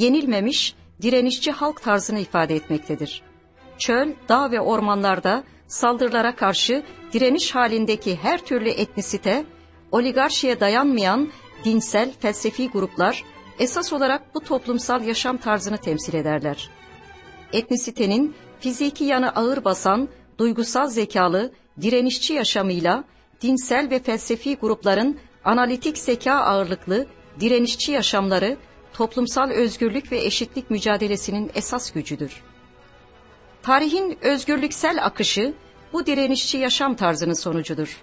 yenilmemiş, direnişçi halk tarzını ifade etmektedir. Çöl, dağ ve ormanlarda saldırılara karşı direniş halindeki her türlü etnisite, oligarşiye dayanmayan dinsel, felsefi gruplar esas olarak bu toplumsal yaşam tarzını temsil ederler. Etnisitenin fiziki yanı ağır basan, duygusal zekalı, direnişçi yaşamıyla dinsel ve felsefi grupların analitik zeka ağırlıklı, direnişçi yaşamları toplumsal özgürlük ve eşitlik mücadelesinin esas gücüdür. Tarihin özgürlüksel akışı bu direnişçi yaşam tarzının sonucudur.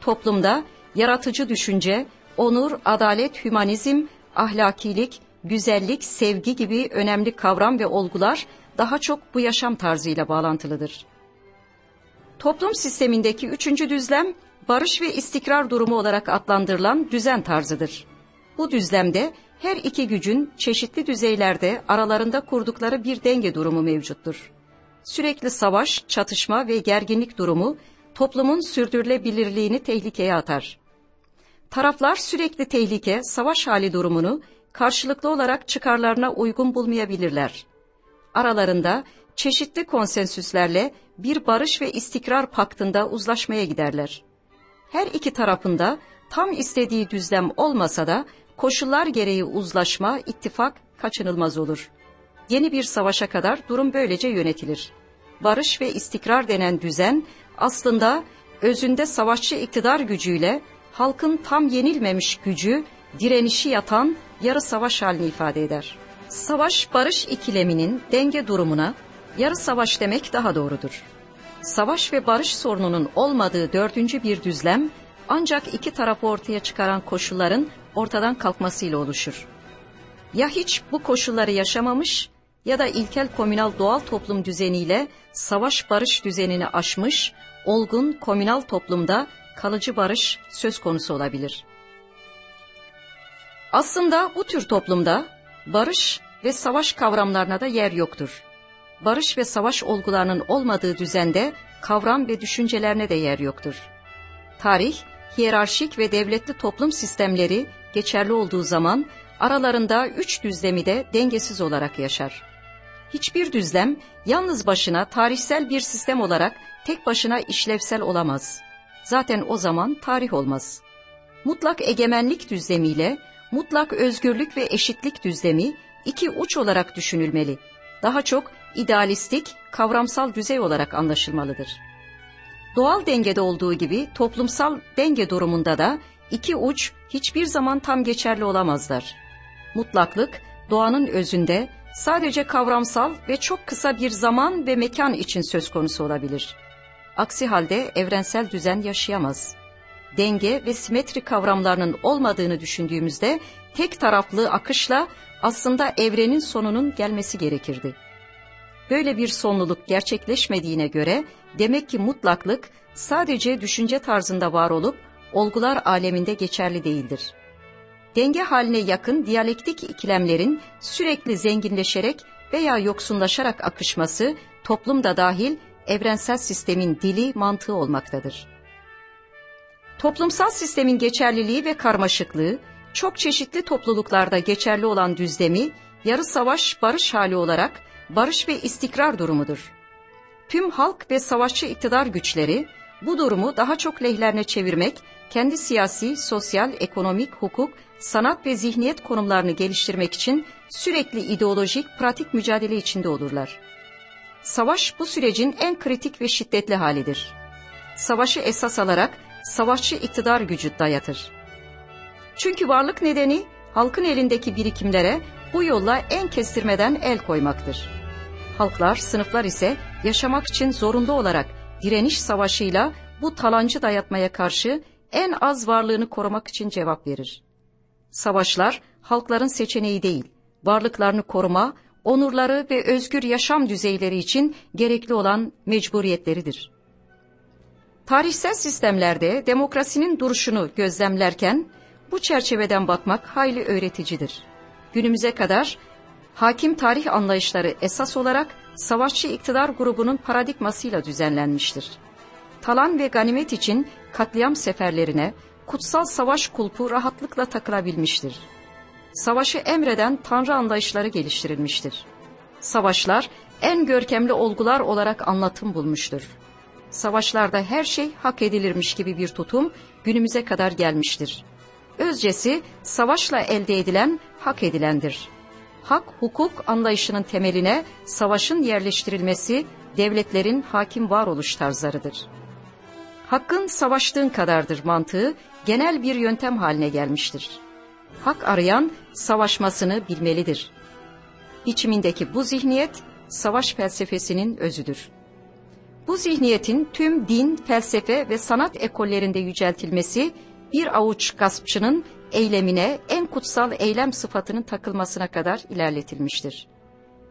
Toplumda yaratıcı düşünce, onur, adalet, hümanizm, ahlakilik, güzellik, sevgi gibi önemli kavram ve olgular daha çok bu yaşam tarzıyla bağlantılıdır. Toplum sistemindeki üçüncü düzlem, barış ve istikrar durumu olarak adlandırılan düzen tarzıdır. Bu düzlemde her iki gücün çeşitli düzeylerde aralarında kurdukları bir denge durumu mevcuttur. Sürekli savaş, çatışma ve gerginlik durumu toplumun sürdürülebilirliğini tehlikeye atar. Taraflar sürekli tehlike, savaş hali durumunu karşılıklı olarak çıkarlarına uygun bulmayabilirler. Aralarında çeşitli konsensüslerle bir barış ve istikrar paktında uzlaşmaya giderler. Her iki tarafında tam istediği düzlem olmasa da koşullar gereği uzlaşma, ittifak kaçınılmaz olur. Yeni bir savaşa kadar durum böylece yönetilir. Barış ve istikrar denen düzen aslında özünde savaşçı iktidar gücüyle halkın tam yenilmemiş gücü, direnişi yatan yarı savaş halini ifade eder. Savaş barış ikileminin denge durumuna yarı savaş demek daha doğrudur. Savaş ve barış sorununun olmadığı dördüncü bir düzlem ancak iki tarafı ortaya çıkaran koşulların ortadan kalkmasıyla oluşur. Ya hiç bu koşulları yaşamamış ya da ilkel komünal doğal toplum düzeniyle savaş barış düzenini aşmış, olgun komünal toplumda kalıcı barış söz konusu olabilir. Aslında bu tür toplumda barış ve savaş kavramlarına da yer yoktur. Barış ve savaş olgularının olmadığı düzende kavram ve düşüncelerine de yer yoktur. Tarih, hiyerarşik ve devletli toplum sistemleri geçerli olduğu zaman aralarında üç düzlemi de dengesiz olarak yaşar. Hiçbir düzlem yalnız başına tarihsel bir sistem olarak tek başına işlevsel olamaz. Zaten o zaman tarih olmaz. Mutlak egemenlik düzlemiyle mutlak özgürlük ve eşitlik düzlemi iki uç olarak düşünülmeli. Daha çok idealistik, kavramsal düzey olarak anlaşılmalıdır. Doğal dengede olduğu gibi toplumsal denge durumunda da iki uç hiçbir zaman tam geçerli olamazlar. Mutlaklık doğanın özünde sadece kavramsal ve çok kısa bir zaman ve mekan için söz konusu olabilir. Aksi halde evrensel düzen yaşayamaz. Denge ve simetri kavramlarının olmadığını düşündüğümüzde tek taraflı akışla aslında evrenin sonunun gelmesi gerekirdi. Böyle bir sonluluk gerçekleşmediğine göre demek ki mutlaklık sadece düşünce tarzında var olup olgular aleminde geçerli değildir. Denge haline yakın diyalektik ikilemlerin sürekli zenginleşerek veya yoksunlaşarak akışması toplumda dahil evrensel sistemin dili mantığı olmaktadır. Toplumsal sistemin geçerliliği ve karmaşıklığı çok çeşitli topluluklarda geçerli olan düzlemi yarı savaş barış hali olarak barış ve istikrar durumudur. Tüm halk ve savaşçı iktidar güçleri bu durumu daha çok lehlerine çevirmek, kendi siyasi, sosyal, ekonomik, hukuk, sanat ve zihniyet konumlarını geliştirmek için sürekli ideolojik, pratik mücadele içinde olurlar. Savaş bu sürecin en kritik ve şiddetli halidir. Savaşı esas alarak savaşçı iktidar gücü dayatır. Çünkü varlık nedeni halkın elindeki birikimlere bu yolla en kestirmeden el koymaktır. Halklar, sınıflar ise yaşamak için zorunda olarak direniş savaşıyla bu talancı dayatmaya karşı en az varlığını korumak için cevap verir. Savaşlar halkların seçeneği değil, varlıklarını koruma, onurları ve özgür yaşam düzeyleri için gerekli olan mecburiyetleridir. Tarihsel sistemlerde demokrasinin duruşunu gözlemlerken bu çerçeveden bakmak hayli öğreticidir. Günümüze kadar hakim tarih anlayışları esas olarak savaşçı iktidar grubunun paradigmasıyla düzenlenmiştir. Talan ve ganimet için katliam seferlerine kutsal savaş kulpu rahatlıkla takılabilmiştir. savaşı emreden tanrı anlayışları geliştirilmiştir. Savaşlar en görkemli olgular olarak anlatım bulmuştur. Savaşlarda her şey hak edilirmiş gibi bir tutum günümüze kadar gelmiştir. Özcesi savaşla elde edilen hak edilendir. Hak hukuk anlayışının temeline savaşın yerleştirilmesi devletlerin hakim varoluş tarzlarıdır. Hakkın savaştığın kadardır mantığı genel bir yöntem haline gelmiştir. Hak arayan savaşmasını bilmelidir. Biçimindeki bu zihniyet savaş felsefesinin özüdür. Bu zihniyetin tüm din, felsefe ve sanat ekollerinde yüceltilmesi bir avuç gaspçının eylemine en kutsal eylem sıfatının takılmasına kadar ilerletilmiştir.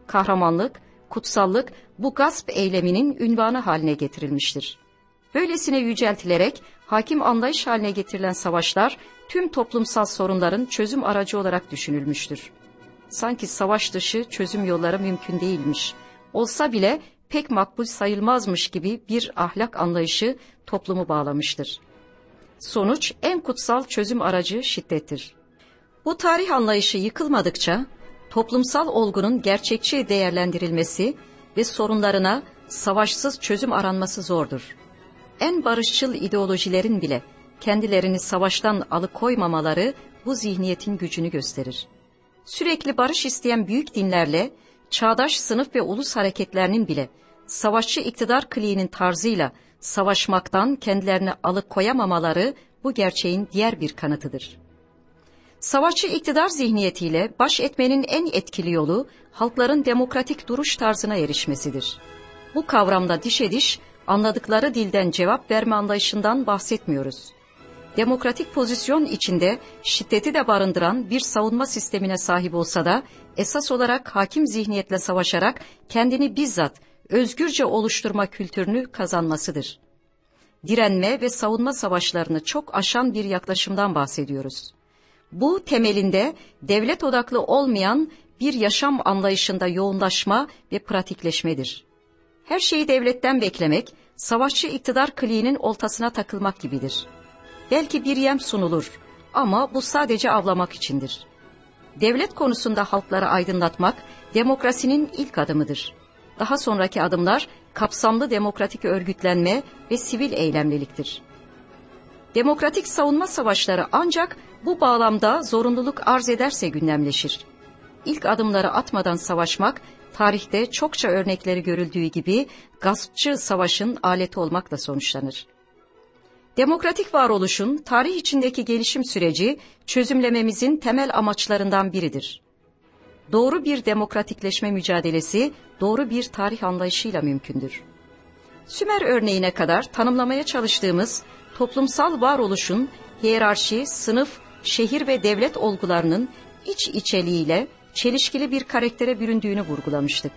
Kahramanlık, kutsallık bu gasp eyleminin ünvanı haline getirilmiştir. Böylesine yüceltilerek hakim anlayış haline getirilen savaşlar tüm toplumsal sorunların çözüm aracı olarak düşünülmüştür. Sanki savaş dışı çözüm yolları mümkün değilmiş. Olsa bile pek makbul sayılmazmış gibi bir ahlak anlayışı toplumu bağlamıştır. Sonuç en kutsal çözüm aracı şiddettir. Bu tarih anlayışı yıkılmadıkça toplumsal olgunun gerçekçi değerlendirilmesi ve sorunlarına savaşsız çözüm aranması zordur. En barışçıl ideolojilerin bile kendilerini savaştan alıkoymamaları bu zihniyetin gücünü gösterir. Sürekli barış isteyen büyük dinlerle çağdaş sınıf ve ulus hareketlerinin bile savaşçı iktidar kliğinin tarzıyla savaşmaktan kendilerini alıkoyamamaları bu gerçeğin diğer bir kanıtıdır. Savaşçı iktidar zihniyetiyle baş etmenin en etkili yolu halkların demokratik duruş tarzına erişmesidir. Bu kavramda diş anladıkları dilden cevap verme anlayışından bahsetmiyoruz. Demokratik pozisyon içinde şiddeti de barındıran bir savunma sistemine sahip olsa da esas olarak hakim zihniyetle savaşarak kendini bizzat özgürce oluşturma kültürünü kazanmasıdır. Direnme ve savunma savaşlarını çok aşan bir yaklaşımdan bahsediyoruz. Bu temelinde devlet odaklı olmayan bir yaşam anlayışında yoğunlaşma ve pratikleşmedir. Her şeyi devletten beklemek, savaşçı iktidar kliğinin oltasına takılmak gibidir. Belki bir yem sunulur ama bu sadece avlamak içindir. Devlet konusunda halkları aydınlatmak, demokrasinin ilk adımıdır. Daha sonraki adımlar kapsamlı demokratik örgütlenme ve sivil eylemliliktir. Demokratik savunma savaşları ancak bu bağlamda zorunluluk arz ederse gündemleşir. İlk adımları atmadan savaşmak, tarihte çokça örnekleri görüldüğü gibi gaspçı savaşın aleti olmakla sonuçlanır. Demokratik varoluşun tarih içindeki gelişim süreci çözümlememizin temel amaçlarından biridir. Doğru bir demokratikleşme mücadelesi doğru bir tarih anlayışıyla mümkündür. Sümer örneğine kadar tanımlamaya çalıştığımız toplumsal varoluşun hiyerarşi, sınıf, şehir ve devlet olgularının iç içeliğiyle çelişkili bir karaktere büründüğünü vurgulamıştık.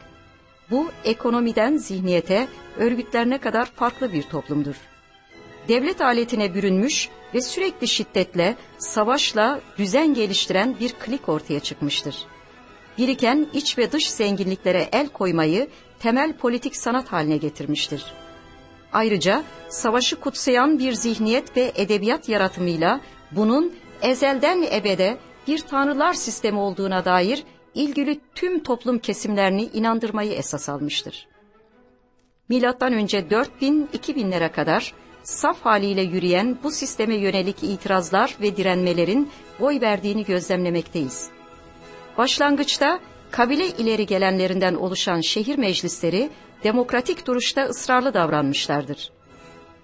Bu ekonomiden zihniyete, örgütlerine kadar farklı bir toplumdur. Devlet aletine bürünmüş ve sürekli şiddetle, savaşla düzen geliştiren bir klik ortaya çıkmıştır. Biriken iç ve dış zenginliklere el koymayı temel politik sanat haline getirmiştir. Ayrıca savaşı kutsayan bir zihniyet ve edebiyat yaratımıyla bunun ezelden ebede bir tanrılar sistemi olduğuna dair ilgili tüm toplum kesimlerini inandırmayı esas almıştır. Milattan önce 4000-2000'lere kadar saf haliyle yürüyen bu sisteme yönelik itirazlar ve direnmelerin boy verdiğini gözlemlemekteyiz. Başlangıçta kabile ileri gelenlerinden oluşan şehir meclisleri demokratik duruşta ısrarlı davranmışlardır.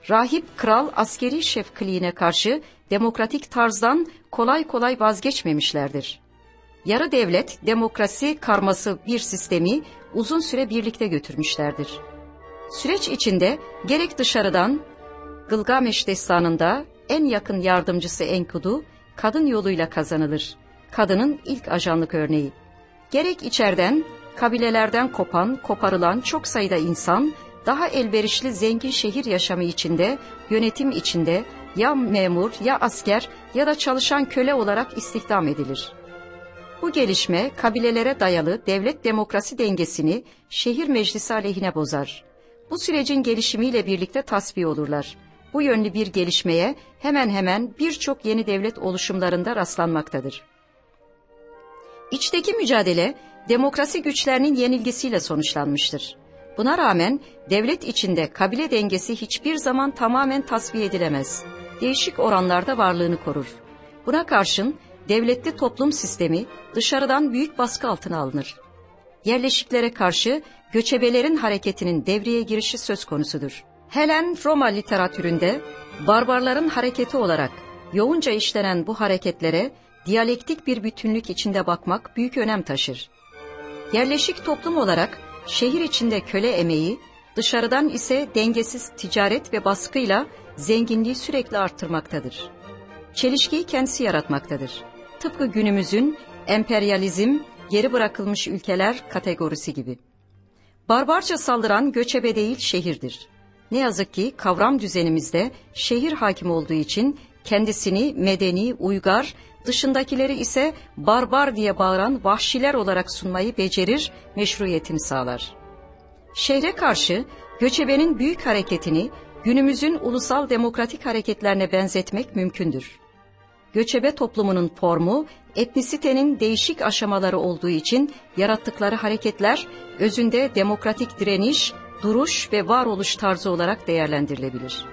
Rahip kral askeri şefkiliğine karşı demokratik tarzdan kolay kolay vazgeçmemişlerdir. Yarı devlet, demokrasi karması bir sistemi uzun süre birlikte götürmüşlerdir. Süreç içinde gerek dışarıdan Gılgameş destanında en yakın yardımcısı Enkudu kadın yoluyla kazanılır. Kadının ilk ajanlık örneği. Gerek içeriden kabilelerden kopan, koparılan çok sayıda insan daha elverişli zengin şehir yaşamı içinde, yönetim içinde ya memur ya asker ya da çalışan köle olarak istihdam edilir. Bu gelişme kabilelere dayalı devlet demokrasi dengesini şehir meclisi aleyhine bozar. Bu sürecin gelişimiyle birlikte tasfiye olurlar. Bu yönlü bir gelişmeye hemen hemen birçok yeni devlet oluşumlarında rastlanmaktadır. İçteki mücadele demokrasi güçlerinin yenilgisiyle sonuçlanmıştır. Buna rağmen devlet içinde kabile dengesi hiçbir zaman tamamen tasfiye edilemez. Değişik oranlarda varlığını korur. Buna karşın devletli toplum sistemi dışarıdan büyük baskı altına alınır. Yerleşiklere karşı göçebelerin hareketinin devreye girişi söz konusudur. Helen Roma literatüründe barbarların hareketi olarak yoğunca işlenen bu hareketlere diyalektik bir bütünlük içinde bakmak büyük önem taşır. Yerleşik toplum olarak şehir içinde köle emeği, dışarıdan ise dengesiz ticaret ve baskıyla zenginliği sürekli arttırmaktadır. Çelişkiyi kendisi yaratmaktadır. Tıpkı günümüzün emperyalizm, geri bırakılmış ülkeler kategorisi gibi. Barbarca saldıran göçebe değil şehirdir. Ne yazık ki kavram düzenimizde şehir hakim olduğu için kendisini medeni, uygar, dışındakileri ise barbar diye bağıran vahşiler olarak sunmayı becerir, meşruiyetini sağlar. Şehre karşı göçebenin büyük hareketini günümüzün ulusal demokratik hareketlerine benzetmek mümkündür. Göçebe toplumunun formu, etnisitenin değişik aşamaları olduğu için yarattıkları hareketler özünde demokratik direniş, duruş ve varoluş tarzı olarak değerlendirilebilir.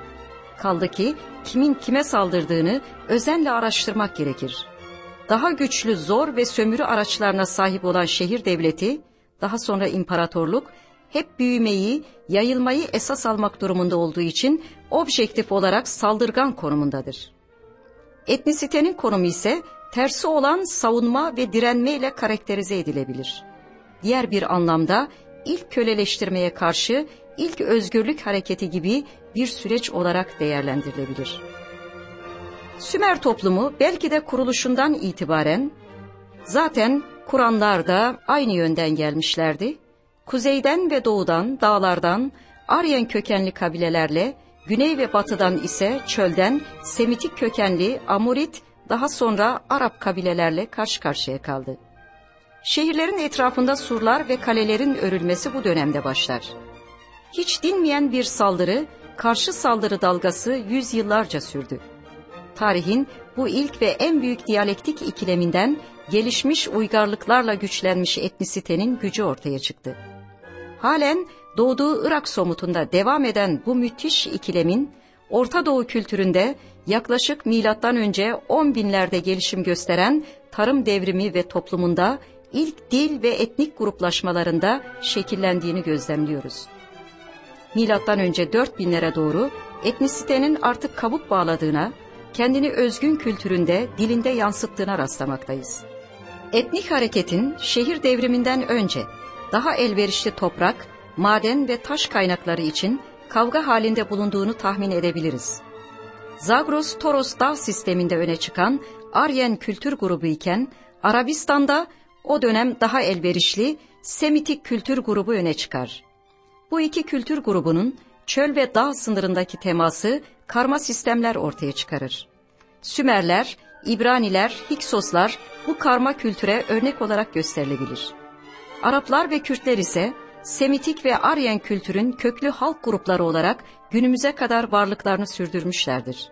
Kaldı ki kimin kime saldırdığını özenle araştırmak gerekir. Daha güçlü zor ve sömürü araçlarına sahip olan şehir devleti, daha sonra imparatorluk, hep büyümeyi, yayılmayı esas almak durumunda olduğu için objektif olarak saldırgan konumundadır. Etnisitenin konumu ise tersi olan savunma ve direnme ile karakterize edilebilir. Diğer bir anlamda ilk köleleştirmeye karşı ilk özgürlük hareketi gibi bir süreç olarak değerlendirilebilir. Sümer toplumu belki de kuruluşundan itibaren zaten Kur'anlar da aynı yönden gelmişlerdi. Kuzeyden ve doğudan, dağlardan Aryen kökenli kabilelerle, güney ve batıdan ise çölden Semitik kökenli Amorit, daha sonra Arap kabilelerle karşı karşıya kaldı. Şehirlerin etrafında surlar ve kalelerin örülmesi bu dönemde başlar. Hiç dinmeyen bir saldırı, karşı saldırı dalgası yüzyıllarca sürdü. Tarihin bu ilk ve en büyük diyalektik ikileminden gelişmiş uygarlıklarla güçlenmiş etnisitenin gücü ortaya çıktı. Halen doğduğu Irak somutunda devam eden bu müthiş ikilemin Orta Doğu kültüründe yaklaşık milattan önce 10 binlerde gelişim gösteren tarım devrimi ve toplumunda ilk dil ve etnik gruplaşmalarında şekillendiğini gözlemliyoruz. Milattan önce 4 binlere doğru etnisitenin artık kabuk bağladığına, kendini özgün kültüründe, dilinde yansıttığına rastlamaktayız. Etnik hareketin şehir devriminden önce daha elverişli toprak, maden ve taş kaynakları için kavga halinde bulunduğunu tahmin edebiliriz. Zagros-Toros dağ sisteminde öne çıkan Aryen kültür grubu iken Arabistan'da o dönem daha elverişli Semitik kültür grubu öne çıkar. Bu iki kültür grubunun çöl ve dağ sınırındaki teması karma sistemler ortaya çıkarır. Sümerler, İbraniler, Hiksoslar bu karma kültüre örnek olarak gösterilebilir. Araplar ve Kürtler ise Semitik ve Aryen kültürün köklü halk grupları olarak günümüze kadar varlıklarını sürdürmüşlerdir.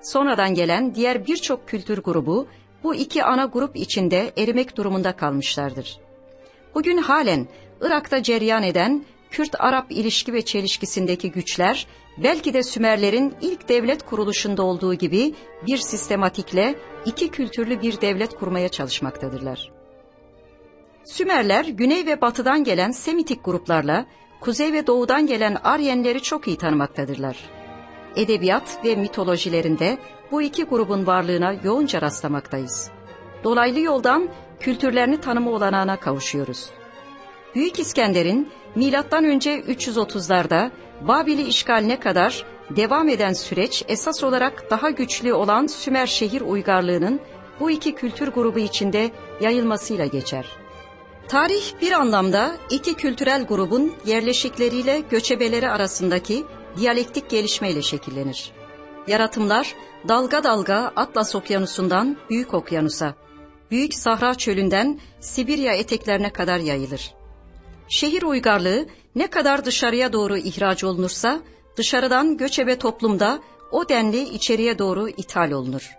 Sonradan gelen diğer birçok kültür grubu bu iki ana grup içinde erimek durumunda kalmışlardır. Bugün halen Irak'ta cereyan eden Kürt-Arap ilişki ve çelişkisindeki güçler belki de Sümerlerin ilk devlet kuruluşunda olduğu gibi bir sistematikle iki kültürlü bir devlet kurmaya çalışmaktadırlar. Sümerler güney ve batıdan gelen Semitik gruplarla kuzey ve doğudan gelen Aryenleri çok iyi tanımaktadırlar. Edebiyat ve mitolojilerinde bu iki grubun varlığına yoğunca rastlamaktayız. Dolaylı yoldan kültürlerini tanıma olanağına kavuşuyoruz. Büyük İskender'in milattan önce 330'larda Babil'i işgaline kadar devam eden süreç esas olarak daha güçlü olan Sümer şehir uygarlığının bu iki kültür grubu içinde yayılmasıyla geçer. Tarih bir anlamda iki kültürel grubun yerleşikleriyle göçebeleri arasındaki diyalektik gelişmeyle şekillenir. Yaratımlar dalga dalga Atlas Okyanusu'ndan Büyük Okyanus'a, Büyük Sahra Çölü'nden Sibirya eteklerine kadar yayılır. Şehir uygarlığı ne kadar dışarıya doğru ihraç olunursa, dışarıdan göçebe toplumda o denli içeriye doğru ithal olunur.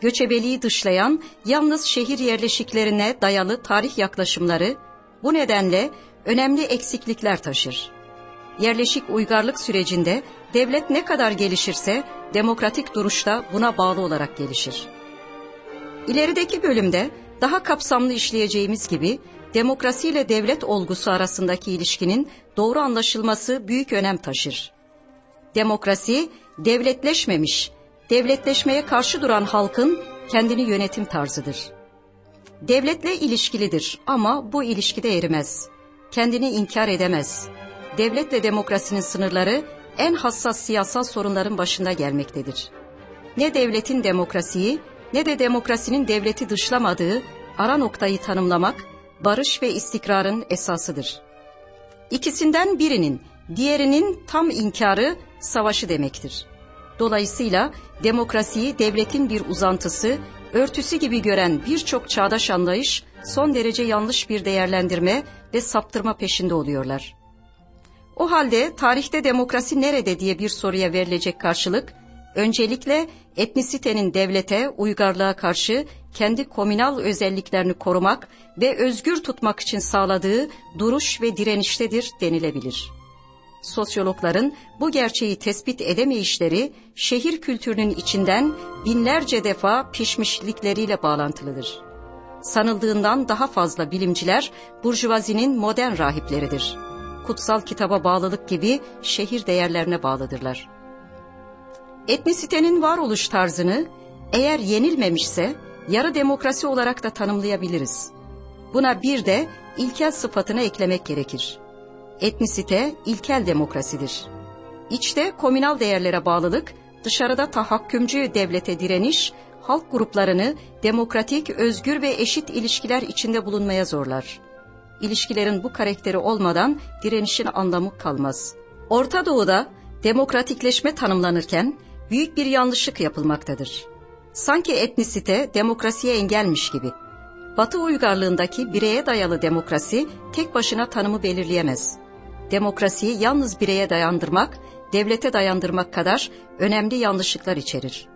göçebeliği dışlayan yalnız şehir yerleşiklerine dayalı tarih yaklaşımları bu nedenle önemli eksiklikler taşır. Yerleşik uygarlık sürecinde devlet ne kadar gelişirse demokratik duruşta buna bağlı olarak gelişir. İlerideki bölümde daha kapsamlı işleyeceğimiz gibi demokrasi ile devlet olgusu arasındaki ilişkinin doğru anlaşılması büyük önem taşır. Demokrasi devletleşmemiş, devletleşmeye karşı duran halkın kendini yönetim tarzıdır. Devletle ilişkilidir ama bu ilişkide erimez. Kendini inkar edemez. Devletle demokrasinin sınırları en hassas siyasal sorunların başında gelmektedir. Ne devletin demokrasiyi ne de demokrasinin devleti dışlamadığı ara noktayı tanımlamak barış ve istikrarın esasıdır. İkisinden birinin, diğerinin tam inkarı savaşı demektir. Dolayısıyla demokrasiyi devletin bir uzantısı, örtüsü gibi gören birçok çağdaş anlayış son derece yanlış bir değerlendirme ve saptırma peşinde oluyorlar. O halde tarihte demokrasi nerede diye bir soruya verilecek karşılık, öncelikle etnisitenin devlete, uygarlığa karşı kendi komünal özelliklerini korumak ve özgür tutmak için sağladığı duruş ve direniştedir denilebilir. Sosyologların bu gerçeği tespit edemeyişleri şehir kültürünün içinden binlerce defa pişmişlikleriyle bağlantılıdır. Sanıldığından daha fazla bilimciler burjuvazinin modern rahipleridir. Kutsal kitaba bağlılık gibi şehir değerlerine bağlıdırlar. Etnisitenin varoluş tarzını eğer yenilmemişse yarı demokrasi olarak da tanımlayabiliriz. Buna bir de ilkel sıfatını eklemek gerekir. Etnisite ilkel demokrasidir. İçte komünal değerlere bağlılık, dışarıda tahakkümcü devlete direniş, halk gruplarını demokratik, özgür ve eşit ilişkiler içinde bulunmaya zorlar. İlişkilerin bu karakteri olmadan direnişin anlamı kalmaz. Orta Doğu'da demokratikleşme tanımlanırken büyük bir yanlışlık yapılmaktadır. Sanki etnisite demokrasiye engelmiş gibi. Batı uygarlığındaki bireye dayalı demokrasi tek başına tanımı belirleyemez. Demokrasiyi yalnız bireye dayandırmak, devlete dayandırmak kadar önemli yanlışlıklar içerir.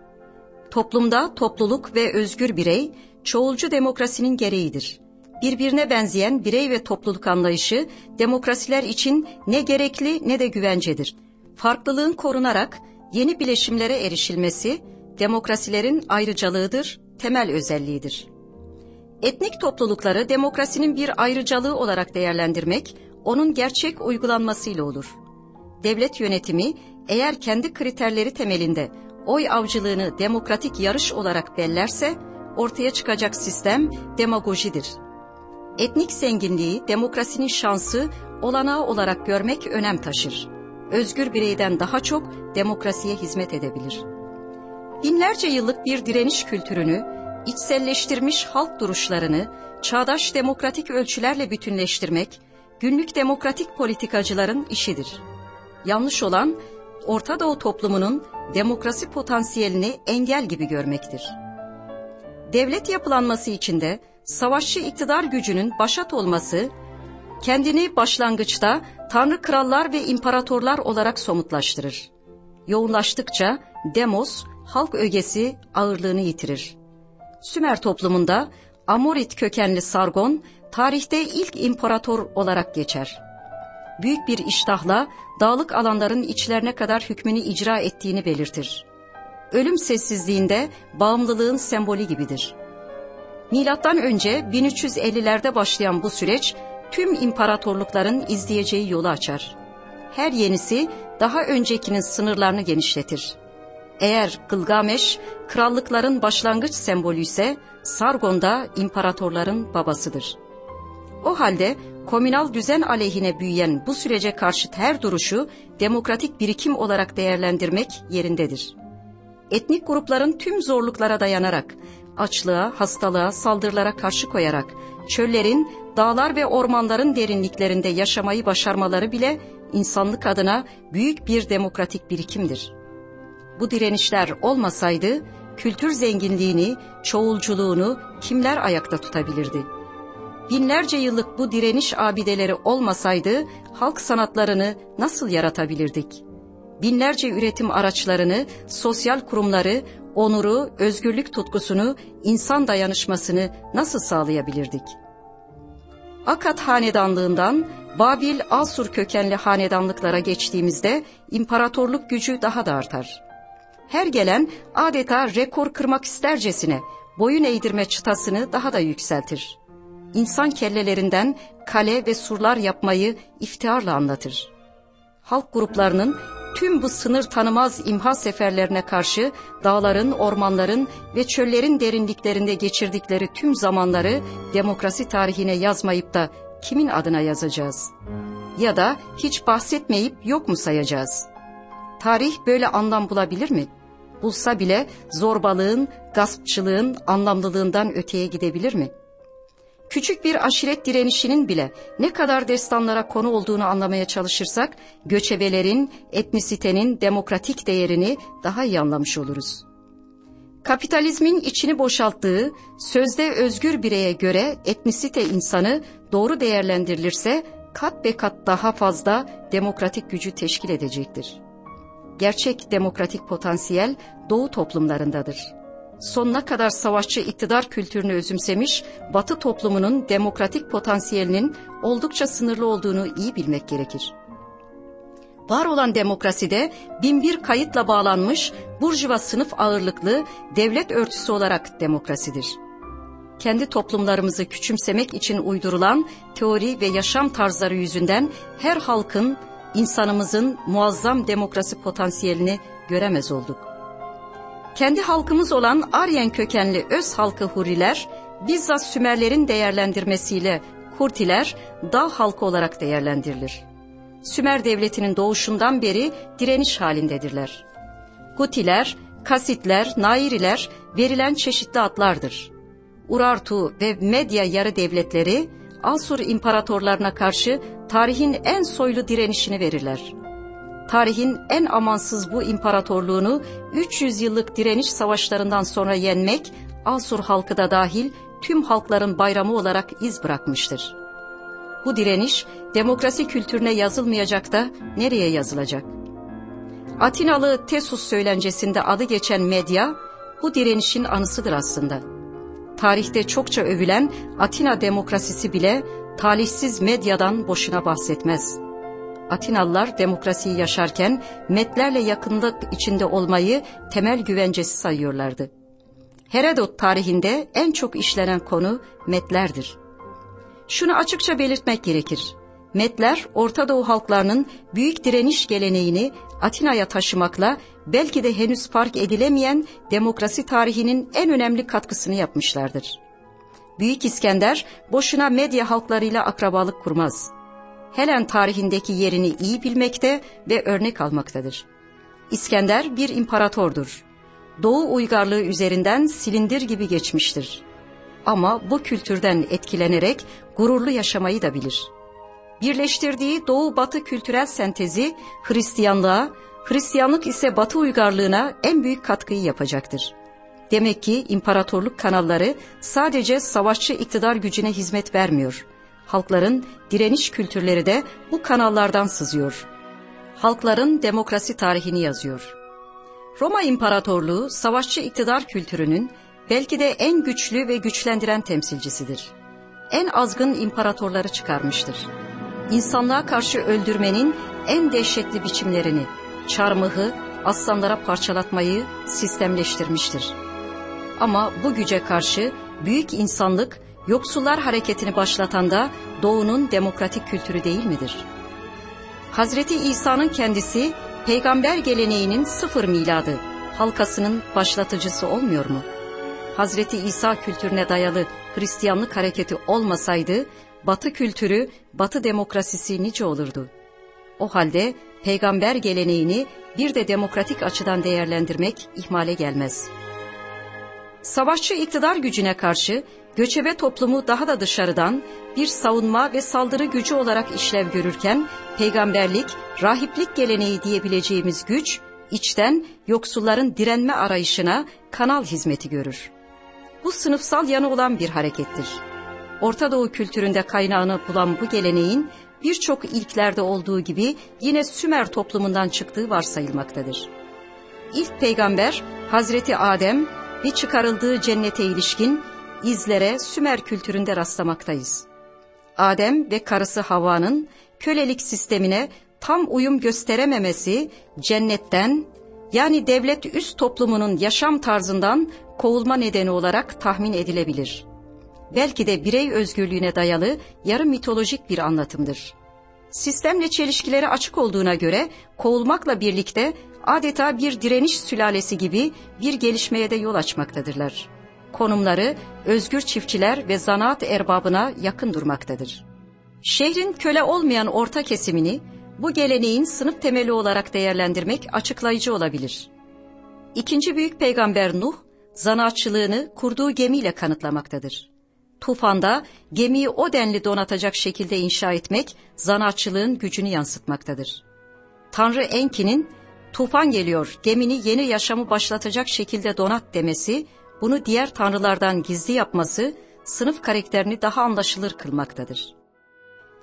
Toplumda topluluk ve özgür birey çoğulcu demokrasinin gereğidir. Birbirine benzeyen birey ve topluluk anlayışı demokrasiler için ne gerekli ne de güvencedir. Farklılığın korunarak yeni bileşimlere erişilmesi demokrasilerin ayrıcalığıdır, temel özelliğidir. Etnik toplulukları demokrasinin bir ayrıcalığı olarak değerlendirmek, onun gerçek uygulanmasıyla olur. Devlet yönetimi eğer kendi kriterleri temelinde oy avcılığını demokratik yarış olarak bellerse, ortaya çıkacak sistem demagojidir. Etnik zenginliği demokrasinin şansı, olanağı olarak görmek önem taşır. Özgür bireyden daha çok demokrasiye hizmet edebilir. Binlerce yıllık bir direniş kültürünü, içselleştirmiş halk duruşlarını çağdaş demokratik ölçülerle bütünleştirmek, günlük demokratik politikacıların işidir. Yanlış olan, Orta Doğu toplumunun demokrasi potansiyelini engel gibi görmektir. Devlet yapılanması içinde savaşçı iktidar gücünün başat olması, kendini başlangıçta tanrı krallar ve imparatorlar olarak somutlaştırır. Yoğunlaştıkça demos, halk ögesi ağırlığını yitirir. Sümer toplumunda Amorit kökenli Sargon, tarihte ilk imparator olarak geçer. Büyük bir iştahla dağlık alanların içlerine kadar hükmünü icra ettiğini belirtir. Ölüm sessizliğinde bağımlılığın sembolü gibidir. Milattan önce 1350'lerde başlayan bu süreç tüm imparatorlukların izleyeceği yolu açar. Her yenisi daha öncekinin sınırlarını genişletir. Eğer Gılgameş krallıkların başlangıç sembolü ise Sargon da imparatorların babasıdır. O halde komünal düzen aleyhine büyüyen bu sürece karşıt her duruşu demokratik birikim olarak değerlendirmek yerindedir. Etnik grupların tüm zorluklara dayanarak, açlığa, hastalığa, saldırılara karşı koyarak, çöllerin, dağlar ve ormanların derinliklerinde yaşamayı başarmaları bile insanlık adına büyük bir demokratik birikimdir. Bu direnişler olmasaydı, kültür zenginliğini, çoğulculuğunu kimler ayakta tutabilirdi?'' binlerce yıllık bu direniş abideleri olmasaydı halk sanatlarını nasıl yaratabilirdik? Binlerce üretim araçlarını, sosyal kurumları, onuru, özgürlük tutkusunu, insan dayanışmasını nasıl sağlayabilirdik? Akat hanedanlığından Babil Asur kökenli hanedanlıklara geçtiğimizde imparatorluk gücü daha da artar. Her gelen adeta rekor kırmak istercesine boyun eğdirme çıtasını daha da yükseltir. İnsan kellelerinden kale ve surlar yapmayı iftiharla anlatır. Halk gruplarının tüm bu sınır tanımaz imha seferlerine karşı dağların, ormanların ve çöllerin derinliklerinde geçirdikleri tüm zamanları demokrasi tarihine yazmayıp da kimin adına yazacağız? Ya da hiç bahsetmeyip yok mu sayacağız? Tarih böyle anlam bulabilir mi? Bulsa bile zorbalığın, gaspçılığın anlamlılığından öteye gidebilir mi?'' Küçük bir aşiret direnişinin bile ne kadar destanlara konu olduğunu anlamaya çalışırsak, göçebelerin, etnisitenin demokratik değerini daha iyi anlamış oluruz. Kapitalizmin içini boşalttığı, sözde özgür bireye göre etnisite insanı doğru değerlendirilirse kat be kat daha fazla demokratik gücü teşkil edecektir. Gerçek demokratik potansiyel doğu toplumlarındadır sonuna kadar savaşçı iktidar kültürünü özümsemiş, Batı toplumunun demokratik potansiyelinin oldukça sınırlı olduğunu iyi bilmek gerekir. Var olan demokraside binbir kayıtla bağlanmış burjuva sınıf ağırlıklı devlet örtüsü olarak demokrasidir. Kendi toplumlarımızı küçümsemek için uydurulan teori ve yaşam tarzları yüzünden her halkın, insanımızın muazzam demokrasi potansiyelini göremez olduk. Kendi halkımız olan Aryen kökenli öz halkı Huriler, bizzat Sümerlerin değerlendirmesiyle Kurtiler dağ halkı olarak değerlendirilir. Sümer devletinin doğuşundan beri direniş halindedirler. Gutiler, Kasitler, Nairiler verilen çeşitli adlardır. Urartu ve Medya yarı devletleri Asur imparatorlarına karşı tarihin en soylu direnişini verirler tarihin en amansız bu imparatorluğunu 300 yıllık direniş savaşlarından sonra yenmek, Asur halkı da dahil tüm halkların bayramı olarak iz bırakmıştır. Bu direniş demokrasi kültürüne yazılmayacak da nereye yazılacak? Atinalı Tesus söylencesinde adı geçen medya bu direnişin anısıdır aslında. Tarihte çokça övülen Atina demokrasisi bile talihsiz medyadan boşuna bahsetmez.'' Atinalılar demokrasiyi yaşarken Metlerle yakınlık içinde olmayı temel güvencesi sayıyorlardı. Herodot tarihinde en çok işlenen konu Metlerdir. Şunu açıkça belirtmek gerekir. Metler, Orta Doğu halklarının büyük direniş geleneğini Atina'ya taşımakla belki de henüz fark edilemeyen demokrasi tarihinin en önemli katkısını yapmışlardır. Büyük İskender boşuna medya halklarıyla akrabalık kurmaz. Helen tarihindeki yerini iyi bilmekte ve örnek almaktadır. İskender bir imparatordur. Doğu uygarlığı üzerinden silindir gibi geçmiştir. Ama bu kültürden etkilenerek gururlu yaşamayı da bilir. Birleştirdiği Doğu-Batı kültürel sentezi Hristiyanlığa, Hristiyanlık ise Batı uygarlığına en büyük katkıyı yapacaktır. Demek ki imparatorluk kanalları sadece savaşçı iktidar gücüne hizmet vermiyor halkların direniş kültürleri de bu kanallardan sızıyor. Halkların demokrasi tarihini yazıyor. Roma İmparatorluğu savaşçı iktidar kültürünün belki de en güçlü ve güçlendiren temsilcisidir. En azgın imparatorları çıkarmıştır. İnsanlığa karşı öldürmenin en dehşetli biçimlerini, çarmıhı, aslanlara parçalatmayı sistemleştirmiştir. Ama bu güce karşı büyük insanlık Yoksullar hareketini başlatan da doğunun demokratik kültürü değil midir? Hazreti İsa'nın kendisi peygamber geleneğinin sıfır miladı, halkasının başlatıcısı olmuyor mu? Hazreti İsa kültürüne dayalı Hristiyanlık hareketi olmasaydı, Batı kültürü, Batı demokrasisi nice olurdu? O halde peygamber geleneğini bir de demokratik açıdan değerlendirmek ihmale gelmez. Savaşçı iktidar gücüne karşı göçebe toplumu daha da dışarıdan bir savunma ve saldırı gücü olarak işlev görürken peygamberlik, rahiplik geleneği diyebileceğimiz güç içten yoksulların direnme arayışına kanal hizmeti görür. Bu sınıfsal yanı olan bir harekettir. Orta Doğu kültüründe kaynağını bulan bu geleneğin birçok ilklerde olduğu gibi yine Sümer toplumundan çıktığı varsayılmaktadır. ilk peygamber Hazreti Adem ve çıkarıldığı cennete ilişkin izlere Sümer kültüründe rastlamaktayız. Adem ve karısı Havva'nın kölelik sistemine tam uyum gösterememesi cennetten yani devlet üst toplumunun yaşam tarzından kovulma nedeni olarak tahmin edilebilir. Belki de birey özgürlüğüne dayalı yarı mitolojik bir anlatımdır. Sistemle çelişkileri açık olduğuna göre kovulmakla birlikte adeta bir direniş sülalesi gibi bir gelişmeye de yol açmaktadırlar. Konumları özgür çiftçiler ve zanaat erbabına yakın durmaktadır. Şehrin köle olmayan orta kesimini bu geleneğin sınıf temeli olarak değerlendirmek açıklayıcı olabilir. İkinci büyük peygamber Nuh, zanaatçılığını kurduğu gemiyle kanıtlamaktadır. Tufanda gemiyi o denli donatacak şekilde inşa etmek zanaatçılığın gücünü yansıtmaktadır. Tanrı Enki'nin tufan geliyor gemini yeni yaşamı başlatacak şekilde donat demesi, bunu diğer tanrılardan gizli yapması sınıf karakterini daha anlaşılır kılmaktadır.